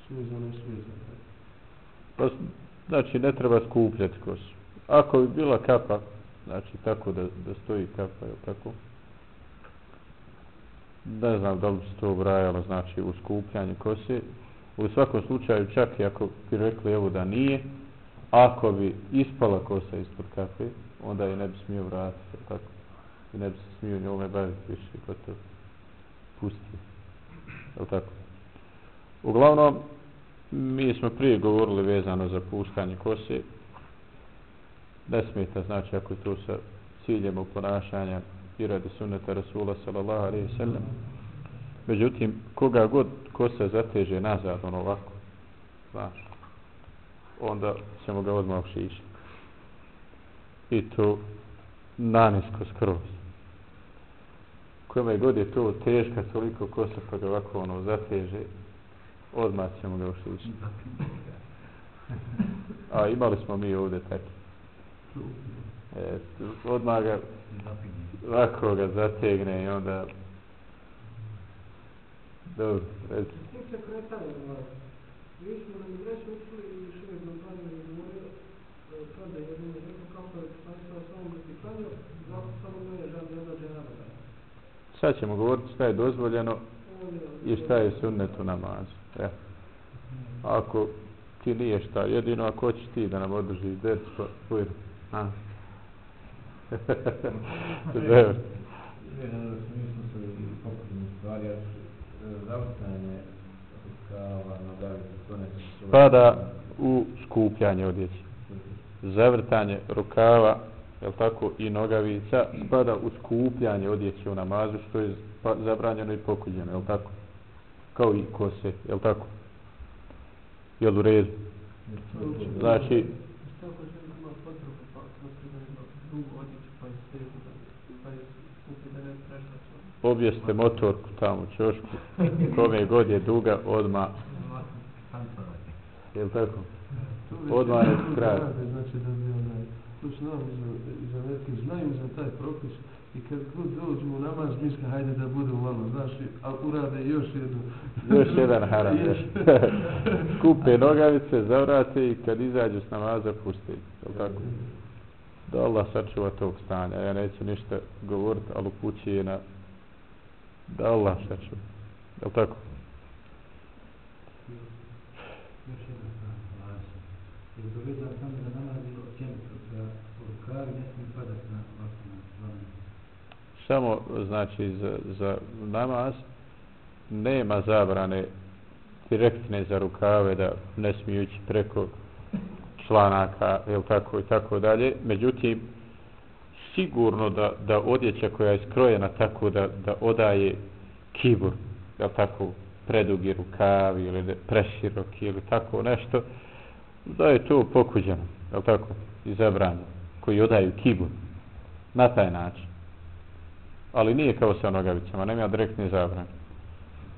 svezano svezano. Pa, znači, ne treba skupljati kosu. Ako bi bila kapa, znači tako da, da stoji kapa, je tako? Ne znam da li se to ubrajalo, znači, u skupljanje kose. U svakom slučaju, čak i ako bi rekli evo da nije, ako bi ispala kosa ispod kafe, onda je ne bi smio vratiti, tako? I ne bi se smio njome baviti više, ko to pusti. Je tako? Uglavnom, mi smo prije govorili vezano za puštanje kose. Ne smeta, znači, ako je to sa ciljem ponašanja i radi sunneta Rasula sallallahu alaihi sallam. Međutim, koga god kosa zateže nazad, ono ovako, znaš, onda ćemo ga odmah šišiti. I to nanisko skroz. Kome god je to teška toliko kosa pa ga ovako ono zateže, odmah ćemo ga ušišiti. A imali smo mi ovdje tako. E, odmah ga ovako ga zategne i onda dobro, recimo mi smo na migresu učili i šire Zoltani je govorio, e, kada je jednom je rekao kako je poslanica samo da ti klanio, zato samo ne je žal jedna žena da ga. Sad ćemo govoriti šta je dozvoljeno je- i šta je sunnet u namazu. E. Ako ti nije šta, jedino ako hoćeš ti da nam održi dec, pa bujno. A. Dobro. Vezano u smislu su i pokretne stvari, a zavrstanje Spada u skupljanje odjeće. Zavrtanje rukava, jel tako, i nogavica, spada u skupljanje odjeće u namazu, što je pa- zabranjeno i pokuđeno, jel tako? Kao i kose, jel tako? Jel u redu? Znači, ako žena ima potrebu, pa odjeću, pa je svezu, pa je skupi da ne prešla čovjek. Objeste motorku tamo u čošku, kome god je duga, odmah, jel tako? Odmah je kraj. Znači da bi onaj, tu iz, iz Amerike, znaju za taj propis i kad god dođu u namaz, misle, hajde da budu malo, znaš, a urade još jednu. Još jedan haram. Još. Skupe nogavice, zavrate i kad izađu s namaza, puste. Jel tako? Da Allah sačuva tog stanja. Ja neću ništa govorit, ali upućuje na da Allah sačuva. Jel tako? Samo ne na na. Samo, znači, za, za namaz nema zabrane direktne za rukave da ne smijući preko članaka, jel tako, i tako dalje. Međutim, sigurno da, da odjeća koja je skrojena tako da, da odaje kibur, da tako, predugi rukavi ili preširoki ili tako nešto, da je to pokuđeno, jel tako, i zabranjeno, koji odaju kibur na taj način ali nije kao sa nogavicama, nema direktne zabran.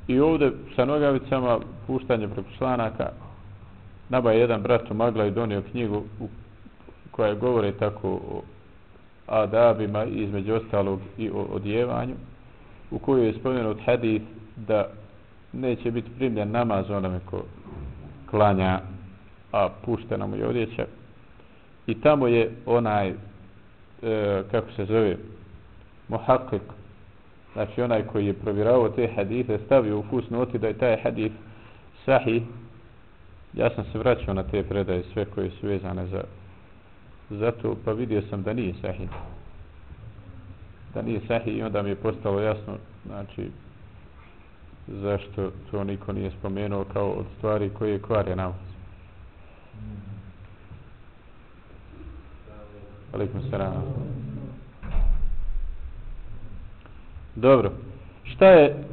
I ovdje sa nogavicama puštanje preko članaka Naba je jedan brat u Magla i donio knjigu u koja govore tako o adabima između ostalog i o odjevanju u kojoj je spomenut hadith da neće biti primljen namaz onome ko klanja a puštena mu je odjeća. I tamo je onaj e, kako se zove muhakik znači onaj koji je provjeravao te hadise stavio u fus noti da je taj hadis sahih. Ja sam se vraćao na te predaje sve koje su vezane za zato pa vidio sam da nije sahih da nije sahih i onda mi je postalo jasno znači zašto to niko nije spomenuo kao od stvari koje kvare namaz Alikum salam. Dobro. Šta je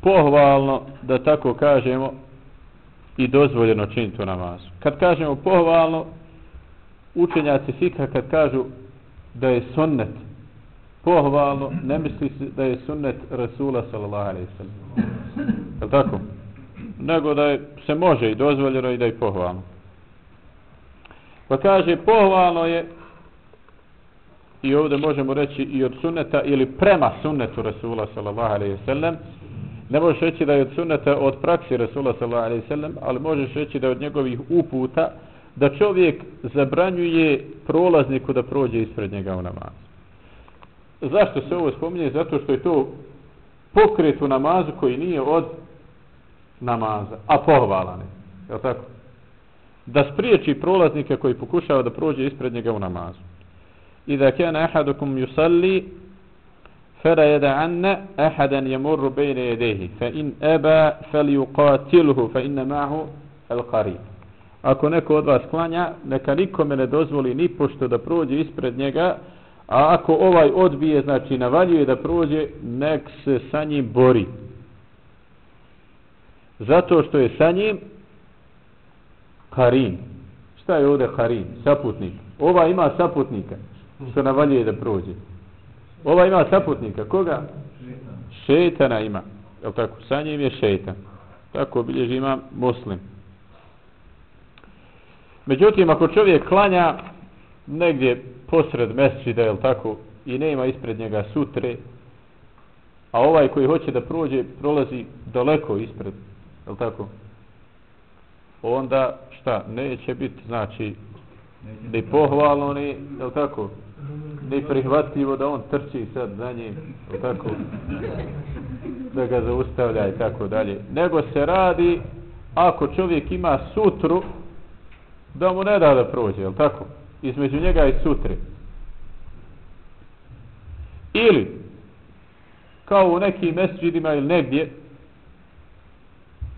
pohvalno da tako kažemo i dozvoljeno činiti u namazu? Kad kažemo pohvalno, učenjaci fika kad kažu da je sunnet pohvalno, ne misli se da je sunnet Rasula sallallahu alaihi sallam. Je tako? Nego da je, se može i dozvoljeno i da je pohvalno. Pa kaže, pohvalno je i ovdje možemo reći i od sunneta ili prema sunnetu Rasula sallallahu alaihi sallam ne možeš reći da je od sunneta od praksi Rasula sallallahu alaihi sallam ali možeš reći da je od njegovih uputa da čovjek zabranjuje prolazniku da prođe ispred njega u namazu. Zašto se ovo spominje? Zato što je to pokret u namazu koji nije od namaza, a pohvalan je. Je tako? Da spriječi prolaznika koji pokušava da prođe ispred njega u namazu. I da kena ahadukum yusalli fara yada anna ahadan yamurru bejne jedehi fa in aba falyuqatilhu fa inna ma'ahu alqarib Ako neko od vas klanja, neka nikome ne dozvoli ni pošto da prođe ispred njega, a ako ovaj odbije, znači navaljuje da prođe, nek se sa njim bori. Zato što je sa njim Karin. Šta je ovdje Karin? Saputnik. Ova ima saputnika što navaljuje da prođe. Ova ima saputnika. Koga? Šetana ima. Je tako? Sa njim je šetan. Tako obilježi ima muslim. Međutim, ako čovjek klanja negdje posred mesčida, je tako, i nema ispred njega sutre, a ovaj koji hoće da prođe, prolazi daleko ispred, je tako, onda šta, neće biti, znači, ni pohvalno, ni, je tako, ni prihvatljivo da on trči sad za njim, tako, da ga zaustavlja i tako dalje. Nego se radi, ako čovjek ima sutru, da mu ne da da prođe, jel tako? Između njega i sutre. Ili, kao u nekim mesđidima ili negdje,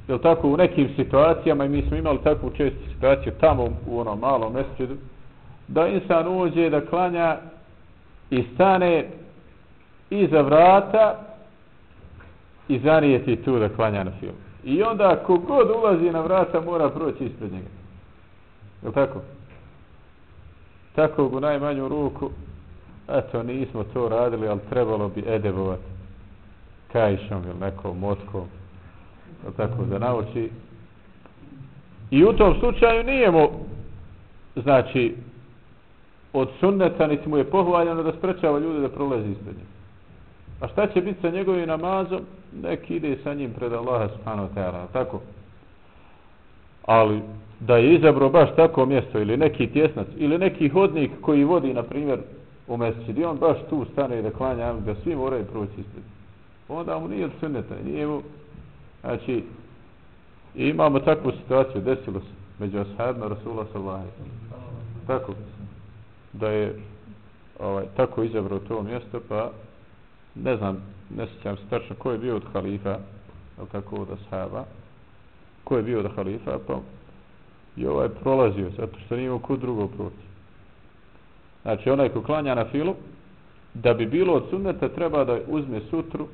jel tako, u nekim situacijama, i mi smo imali takvu čestu situaciju tamo u onom malom mesđidu, da insan uđe da klanja i stane iza vrata i zanijeti tu da klanja na film. I onda kogod ulazi na vrata mora proći ispred njega. Je tako? Tako u najmanju ruku eto nismo to radili ali trebalo bi edebovati kajšom ili nekom motkom je tako da nauči i u tom slučaju nijemo znači od sunneta, niti mu je pohvaljeno da sprečava ljude da prolazi ispred njega. A šta će biti sa njegovim namazom? Nek ide sa njim pred Allaha subhanahu wa ta'ala, tako? Ali da je izabro baš tako mjesto ili neki tjesnac ili neki hodnik koji vodi, na primjer, u mesečid i on baš tu stane da klanja, da svi moraju proći ispred. Onda mu nije sunneta, nije mu, znači, imamo takvu situaciju, desilo se među ashabima Rasula sallahu Tako da je ovaj, tako izabrao to mjesto, pa ne znam, ne sjećam se tačno ko je bio od halifa, ali tako od ashaba, ko je bio od halifa, pa i ovaj prolazio, zato što nije imao kod drugo proći. Znači, onaj ko klanja na filu, da bi bilo od sunneta, treba da uzme sutru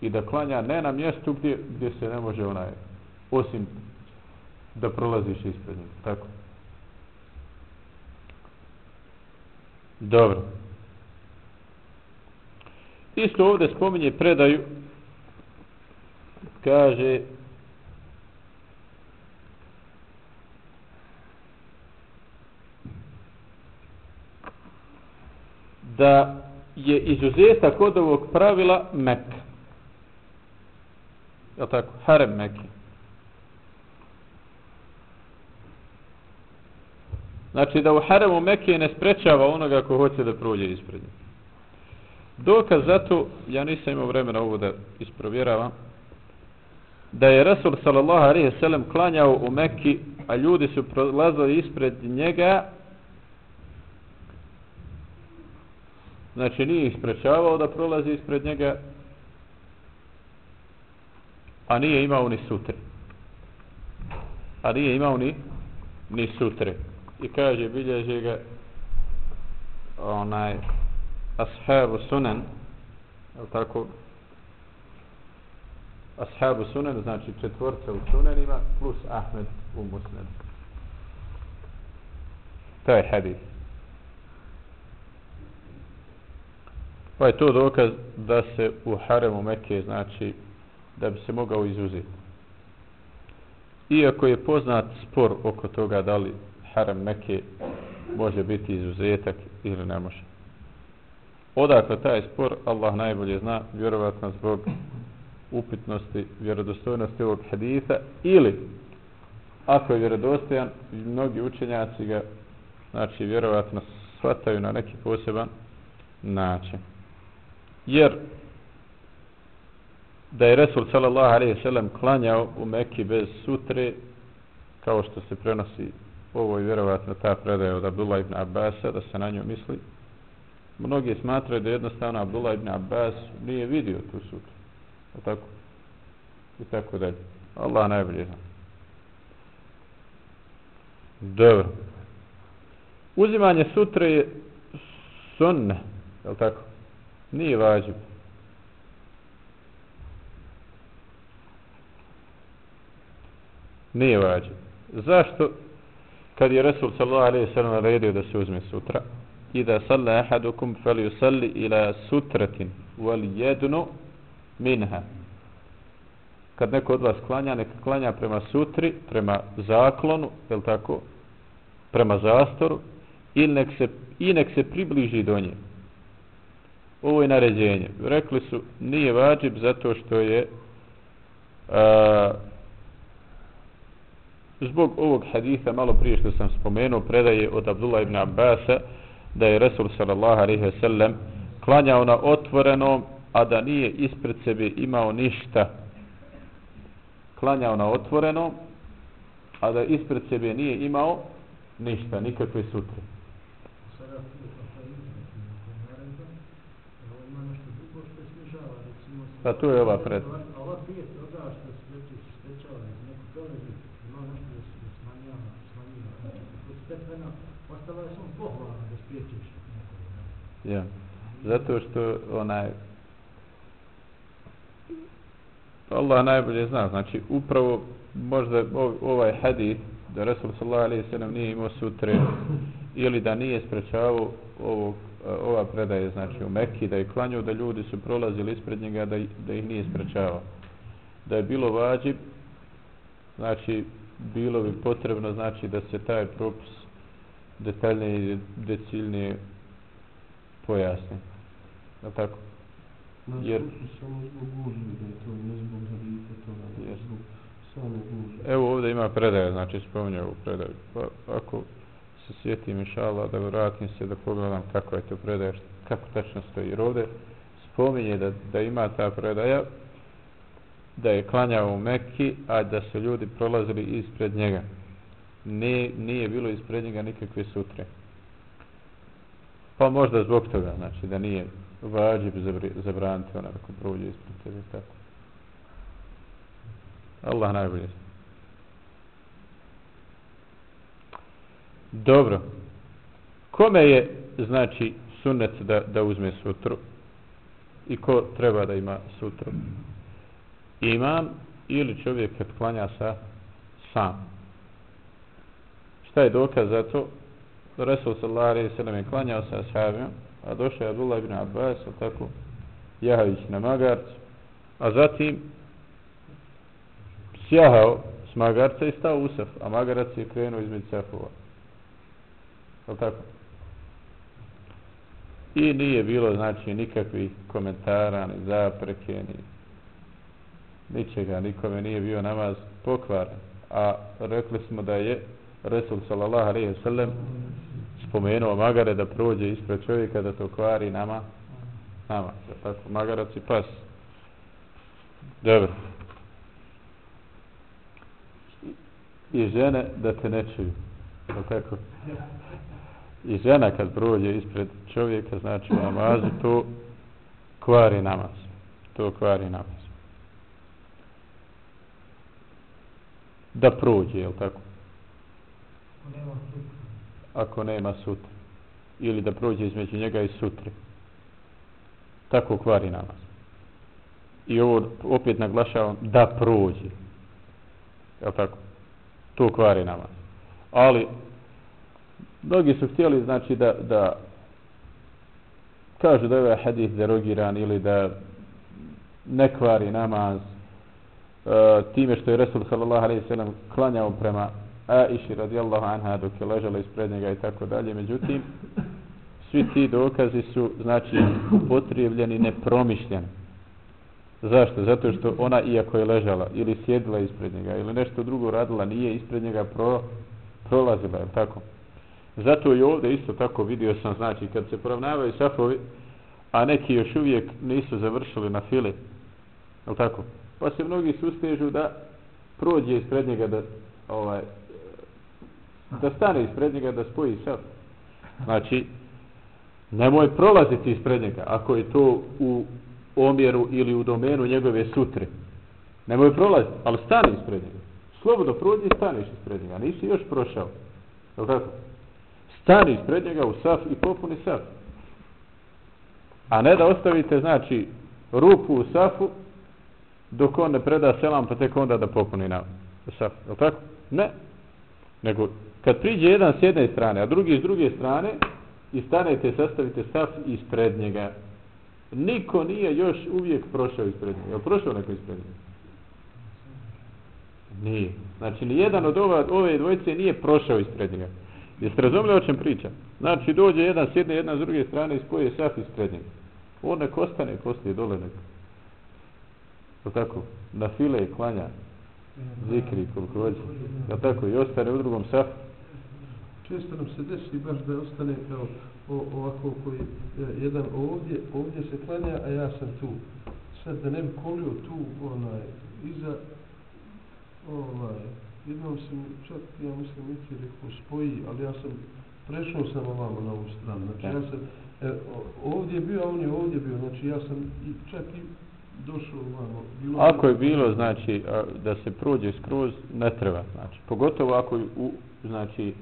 i da klanja ne na mjestu gdje, gdje se ne može onaj, osim da prolaziš ispred njega. Tako. Dobro. Isto ovdje spominje predaju kaže da je izuzetak od ovog pravila Mek. Je tako? Harem Meki. Znači da u Haremu Mekke ne sprečava onoga ko hoće da prođe ispred njega. Dokaz zato, ja nisam imao vremena ovo da isprovjeravam, da je Rasul sallallahu alaihi sallam klanjao u Mekki, a ljudi su prolazili ispred njega, znači nije ih sprečavao da prolazi ispred njega, a nije imao ni sutre. A nije imao ni, ni sutre. I kaže, bilježe ga onaj ashabu sunan, je tako, ashabu sunan, znači četvorca u sunanima, plus Ahmed u musnadu. To je hadis. Pa je to dokaz da se u haremu Mekke, znači, da bi se mogao izuzeti. Iako je poznat spor oko toga da li harem Mekke može biti izuzetak ili ne može. Odakle taj spor, Allah najbolje zna, vjerovatno zbog upitnosti, vjerodostojnosti ovog haditha, ili, ako je vjerodostojan, mnogi učenjaci ga, znači, vjerovatno shvataju na neki poseban način. Jer, da je Resul sallallahu alaihi sallam klanjao u Mekki bez sutre, kao što se prenosi ovo je vjerovatno ta predaja od Abdullah ibn Abbasa, da se na nju misli, mnogi smatraju da jednostavno Abdullah ibn Abbas nije vidio tu sutru. O tako? I tako dalje. Allah najbolje zna. Dobro. Uzimanje sutre je sunne. Je tako? Nije vađib. Nije vađib. Zašto? Kad je Resul sallallahu alaihi sallam naredio da se uzme sutra, i da salla ahadukum fel yusalli ila sutratin wal jednu minha kad neko od vas klanja neka klanja prema sutri prema zaklonu je tako prema zastoru ili nek se, i nek se približi do nje ovo je naređenje rekli su nije vađib zato što je a, zbog ovog haditha malo prije što sam spomenuo predaje od Abdullah ibn Abbasa da je Resul sallallahu alaihi ve sellem klanjao na otvorenom, a da nije ispred sebe imao ništa. Klanjao na otvorenom, a da ispred sebe nije imao ništa, nikakve sutre. Pa tu je ova pred. Ova prije toga što se sprečava iz nekog toga, ima nešto da se smanjava, smanjava. Znači, stepena, ostalo je samo pohvala da spriječiš Ja. Zato što onaj Allah najbolje zna, znači upravo možda ovaj hadith da Rasul sallallahu alejhi ve sellem nije imao sutre ili da nije sprečavao ovog ova predaje znači u Mekki da je klanjao da ljudi su prolazili ispred njega da, da ih nije sprečavao da je bilo vađib znači bilo bi potrebno znači da se taj propis detaljnije i deciljnije pojasni. Je tako? Jer... Samo zbog gužve, da je to ne zbog hadita toga, da je zbog same gužve. Evo ovdje ima predaje, znači spominje ovu predaju. Pa ako se sjetim inšala da vratim se da pogledam kako je to predaje, kako tačno stoji. Jer ovdje spominje da, da ima ta predaja, da je klanjao u Mekki, a da su ljudi prolazili ispred njega ne, nije bilo ispred njega nikakve sutre. Pa možda zbog toga, znači da nije vađib zabraniti onako prođe ispred tebe tako. Allah najbolje. Dobro. Kome je, znači, sunet da, da uzme sutru? I ko treba da ima sutru? Imam ili čovjek kad klanja sa sam? Šta je dokaz za to? Resul sallallahu alaihi sallam je klanjao sa sahabima, a došao je Abdullah ibn Abbas, tako, jahajući na magarcu, a zatim sjahao s magarca i stao u saf, a magarac je krenuo između safova. Je tako? I nije bilo, znači, nikakvih komentara, ni zapreke, ni ničega, nikome nije bio namaz pokvaren. A rekli smo da je Resul sallallahu alaihi sallam spomenuo magare da prođe ispred čovjeka da to kvari nama nama, tako, magarac i pas. Dobro. I žene da te ne čuju tako? I žena kad prođe ispred čovjeka znači u namazu to kvari namaz to kvari namaz da prođe, je tako? Ako nema sutra. Ili da prođe između njega i sutre. Tako kvari namaz. I ovo opet naglašavam da prođe. Je tako? To kvari namaz. Ali, mnogi su htjeli, znači, da, da kažu da je ovaj hadis derogiran ili da ne kvari namaz, E, time što je Resul sallallahu alejhi ve sellem klanjao prema Aisha radijallahu anha dok je ležala ispred njega i tako dalje. Međutim, svi ti dokazi su znači upotrijebljeni nepromišljeni. Zašto? Zato što ona iako je ležala ili sjedila ispred njega ili nešto drugo radila, nije ispred njega pro, prolazila, je tako? Zato i ovdje isto tako vidio sam, znači, kad se poravnavaju safovi, a neki još uvijek nisu završili na fili, je tako? pa se mnogi sustežu da prođe ispred njega da ovaj da stane ispred njega da spoji saf. Znači, nemoj prolaziti ispred njega, ako je to u omjeru ili u domenu njegove sutre. Nemoj prolaziti, ali stani ispred njega. Slobodno prođi i staniš ispred njega. Nisi još prošao. Je tako? Stani pred njega u saf i popuni saf. A ne da ostavite, znači, rupu u safu dok on ne preda selam pa tek onda da popuni na saf. Je tako? Ne. Nego kad priđe jedan s jedne strane, a drugi s druge strane, i stanete, sastavite saf ispred njega. Niko nije još uvijek prošao ispred njega. Je li prošao neko ispred njega? Nije. Znači, ni jedan od ova, ove dvojice nije prošao ispred njega. Jeste razumili o čem priča? Znači, dođe jedan s jedne, jedna s druge strane i je saf ispred njega. On nek ostane poslije dole neko Je tako, na file i klanja zikri koliko hoće, Je tako, i ostane u drugom safu. Često nam se desi baš da ostane kao o, ovako koji e, jedan ovdje, ovdje se klanja, a ja sam tu. Sad da ne bi kolio tu, onaj, iza, ovaj, jednom se mi čak, ja mislim, neki rekao spoji, ali ja sam prešao sam ovamo na ovu stranu. Znači, ja sam, e, ovdje je bio, a on je ovdje bio, znači ja sam i, čak i došao ovamo. Bilo ako je bilo, znači, da se prođe skroz, ne treba, znači, pogotovo ako je u, znači,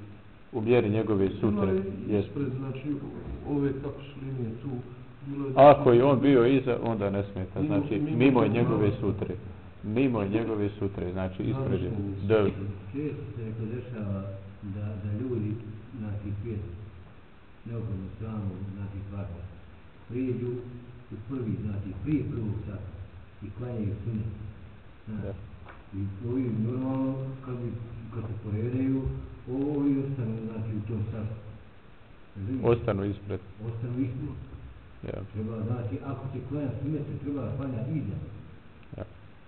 u mjeri njegove sutre. Bilo ispred, znači, ove kako su linije tu. Bilo je ako je on bio iza, onda ne smeta, znači, mimo, mimo je njegove sutre. Mimo je njegove sutre, znači, ispred je. Dobro. Često se dešava da, da ljudi na tih pjet, neopravno stranu, na tih kvata, prijeđu u prvi, znači prije prvog sata i klanjaju sunet. Znači, I ovi normalno, kad, bi, kad se poredaju, ovi ostanu, znači, u tom satu. Ostanu ispred. Ostanu ispred. Ja. Treba, znači, ako će klanja sunet, se treba klanja iza. Ja.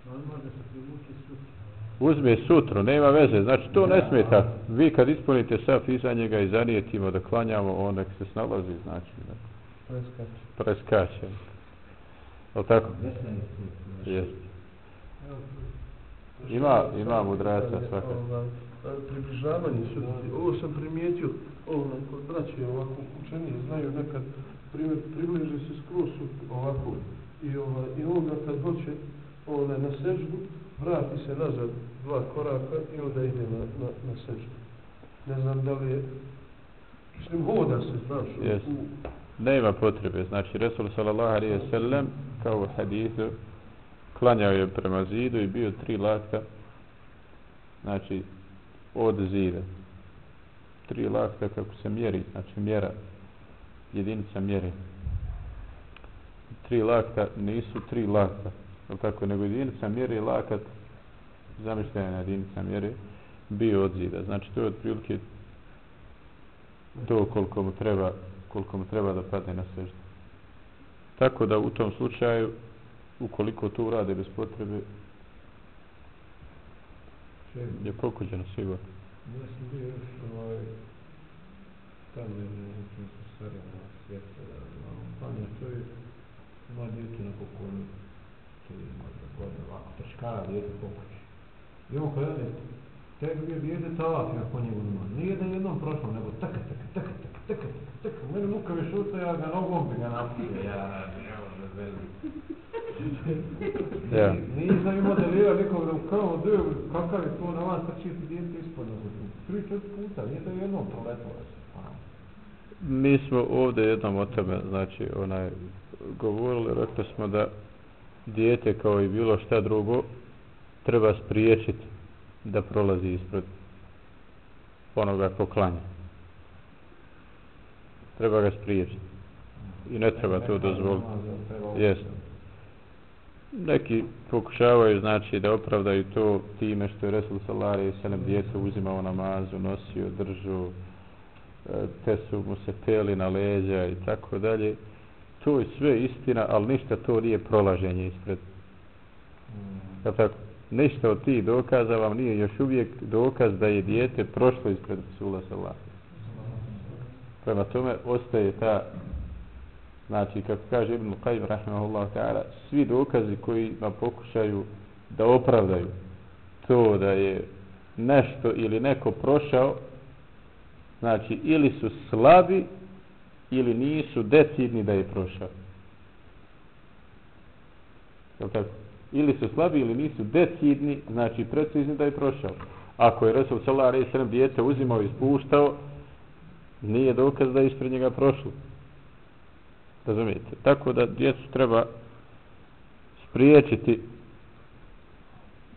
Normalno da se privuče sutra. Uzme sutro, nema veze, znači to ne smeta. Vi kad ispunite saf iza njega i zanijetimo da klanjamo, on nek se snalazi, znači. Preskače. Preskače. Je tako? Jeste. Ima, ima mudraca svaka. Približavanje su, ovo sam primijetio, ovo kod braće ovako učenije znaju nekad, primjer, približe se skroz ovako i, ova, i onda kad hoće ovaj, na seždu, vrati se nazad dva koraka i onda ide na, na, na seždu. Ne znam da li je, mislim, voda se, znaš, yes. u, nema potrebe. Znači, Resul sallallahu alaihi sallam, kao u hadithu, klanjao je prema zidu i bio tri lakta, znači, od zida. Tri lakta kako se mjeri, znači mjera, jedinica mjeri. Tri lakta nisu tri lakta, tako, nego jedinica mjeri lakat zamišljena jedinica mjere, bio od zida. Znači to je otprilike to koliko mu treba, koliko mu treba da padne na seždu. Tako da u tom slučaju, ukoliko to urade bez potrebe, je pokuđeno sigurno. Ja sam bio još ovaj, tamo je nekim su starima svjetlo, na ovom planu, to je ima djete na pokonu, je možda godina ovako, teškara djete pokući. I on kada je, tek bi djete talaf ja po njegu nema. Nije da jednom prošlo, nego taka, taka, taka, taka, taka, taka, taka. Mene muka mi šuta, ja ga nogom bi ga napio. Ja, ja. Ja. Nisam imao da lira nikog da kao, da kakav je to na vas, trči ti djete ispod na Tri, četiri puta, nije da jednom proletilo se. Mi smo ovdje jednom o tome, znači, onaj, govorili, rekli smo da dijete kao i bilo šta drugo treba spriječiti da prolazi ispred onoga ko klanja. Treba ga spriječiti. I ne treba to dozvoliti. Jeste. Neki pokušavaju znači da opravdaju to time što je Resul Salari i Selem djeca uzimao namazu, nosio, držao, e, te su mu se teli na leđa i tako dalje. To je sve istina, ali ništa to nije prolaženje ispred. Mm. Ja tako, ništa od tih dokaza vam nije još uvijek dokaz da je dijete prošlo ispred Resula Salari. Prema tome ostaje ta Znači, kako kaže Ibn Qayyim, rahimahullah ta'ala, svi dokazi koji nam pokušaju da opravdaju to da je nešto ili neko prošao, znači, ili su slabi, ili nisu decidni da je prošao. Je tako? Ili su slabi, ili nisu decidni, znači, precizni da je prošao. Ako je Resul Salah alaihi djete uzimao i spuštao, nije dokaz da je ispred njega prošlo. Razumijete? Tako da djecu treba spriječiti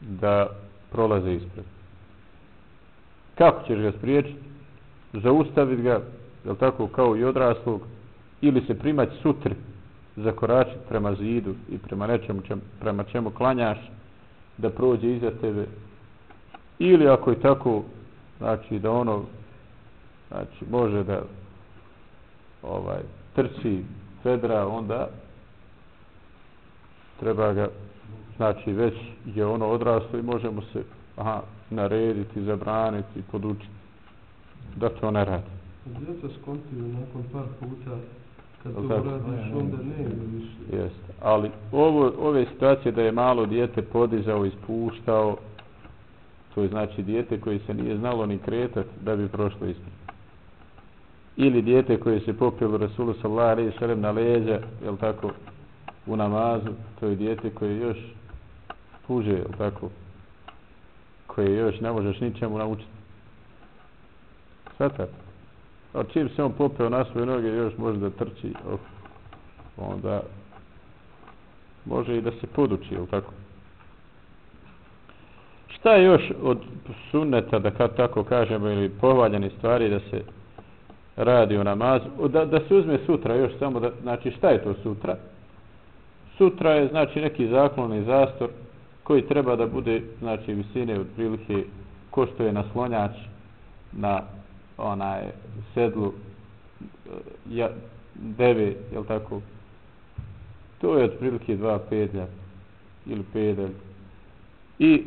da prolaze ispred. Kako ćeš ga spriječiti? Zaustaviti ga, jel tako, kao i odraslog, ili se primać sutri, zakoračit prema zidu i prema nečemu čem, prema čemu klanjaš, da prođe iza tebe. Ili ako je tako, znači da ono, znači može da ovaj trči Fedra, onda treba ga, znači već je ono odraslo i možemo se aha, narediti, zabraniti, podučiti da to ne radi. Djeca skontiju nakon par puta kad to radiš, onda ne više. Jeste, ali ovo, ove situacije da je malo dijete podizao i spuštao, to je znači dijete koje se nije znalo ni kretat da bi prošlo ispred ili dijete koje se popilo Rasulu sallallahu alaihi sallam na leđa, jel tako, u namazu, to je dijete koje još puže, jel tako, koje još ne možeš ničemu naučiti. Svatate. A čim se on popeo na svoje noge, još može da trči, oh, onda može i da se poduči, ili tako. Šta je još od sunneta, da kad tako kažemo, ili povaljene stvari da se radi u namazu, da, da se uzme sutra još samo, da, znači šta je to sutra? Sutra je znači neki zaklonni zastor koji treba da bude znači visine od prilike ko što je naslonjač na onaj sedlu eh, ja, deve, je tako? To je otprilike dva pedlja ili pedalj. I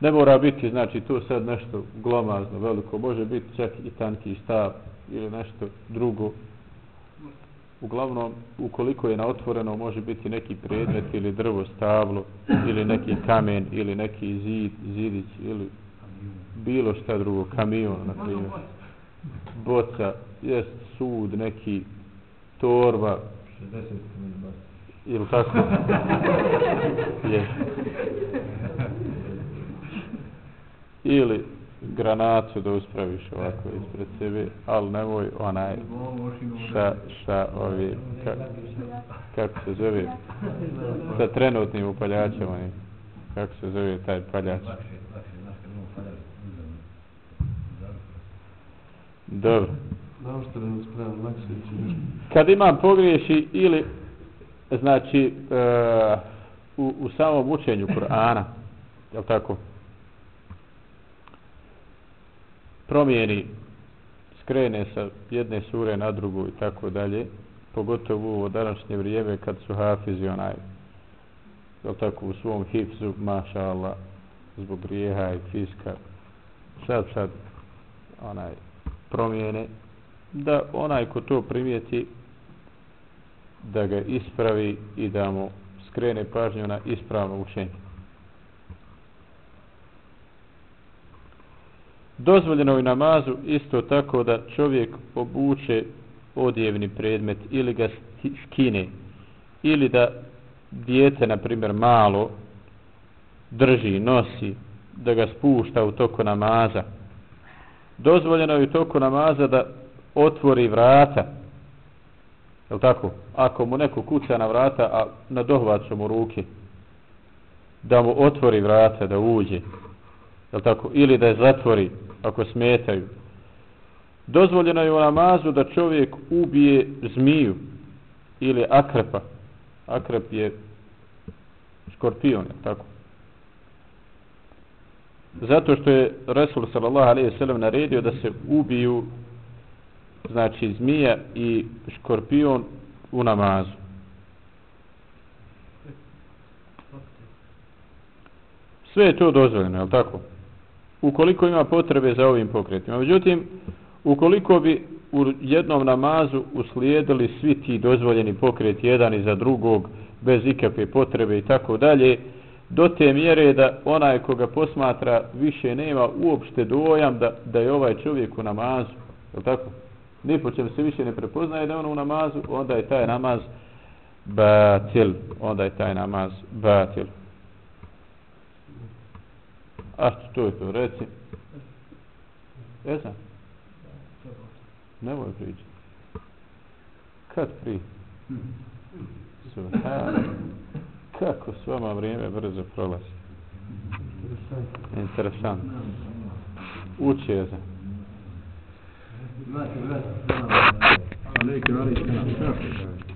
ne mora biti, znači, to sad nešto glomazno, veliko, može biti čak i tanki stav, ili nešto drugo. Uglavnom, ukoliko je na otvoreno, može biti neki predmet ili drvo, stablo, ili neki kamen, ili neki zid, zidić, ili bilo šta drugo, kamion, na primjer. Boca, jest sud, neki torba. 60 ili tako? Ili granatu da uspraviš ovako ispred sebe, ali nemoj onaj sa, sa ovi, ka, kako se zove, sa trenutnim upaljačem, kako se zove taj paljač. Dobro. Kad imam pogriješi ili znači e, u, u samom učenju Kur'ana jel tako, promijeni, skrene sa jedne sure na drugu i tako dalje, pogotovo u današnje vrijeme kad su hafizi onaj, jel tako, u svom hifzu, maša Allah, zbog grijeha i fiska, sad, sad, onaj, promijene, da onaj ko to primijeti, da ga ispravi i da mu skrene pažnju na ispravno učenje. Dozvoljeno je namazu isto tako da čovjek obuče odjevni predmet ili ga skine ili da dijete, na primjer, malo drži, nosi, da ga spušta u toku namaza. Dozvoljeno je u toku namaza da otvori vrata. Je tako? Ako mu neko kuca na vrata, a na dohvat mu ruke, da mu otvori vrata, da uđe. Je tako? Ili da je zatvori, ako smetaju. Dozvoljeno je u namazu da čovjek ubije zmiju ili akrepa. Akrep je škorpion, je tako? Zato što je Resul sallallahu alejhi ve sellem naredio da se ubiju znači zmija i škorpion u namazu. Sve je to dozvoljeno, je tako? Ukoliko ima potrebe za ovim pokretima. Međutim, ukoliko bi u jednom namazu uslijedili svi ti dozvoljeni pokret jedan iza drugog, bez ikakve potrebe i tako dalje, do te mjere da onaj koga posmatra više nema uopšte dojam da, da je ovaj čovjek u namazu. Je tako? ni po čem se više ne prepoznaje da je on u namazu, onda je taj namaz batil. Onda je taj namaz batil. A što to je to, reci? Jesam? Nemoj pričati. Kad pri? Subhan. Kako s vama vrijeme brzo prolazi? Interesant. Uči je za. Imate vrat, Aleke, vrat. Alejke, alejke, alejke.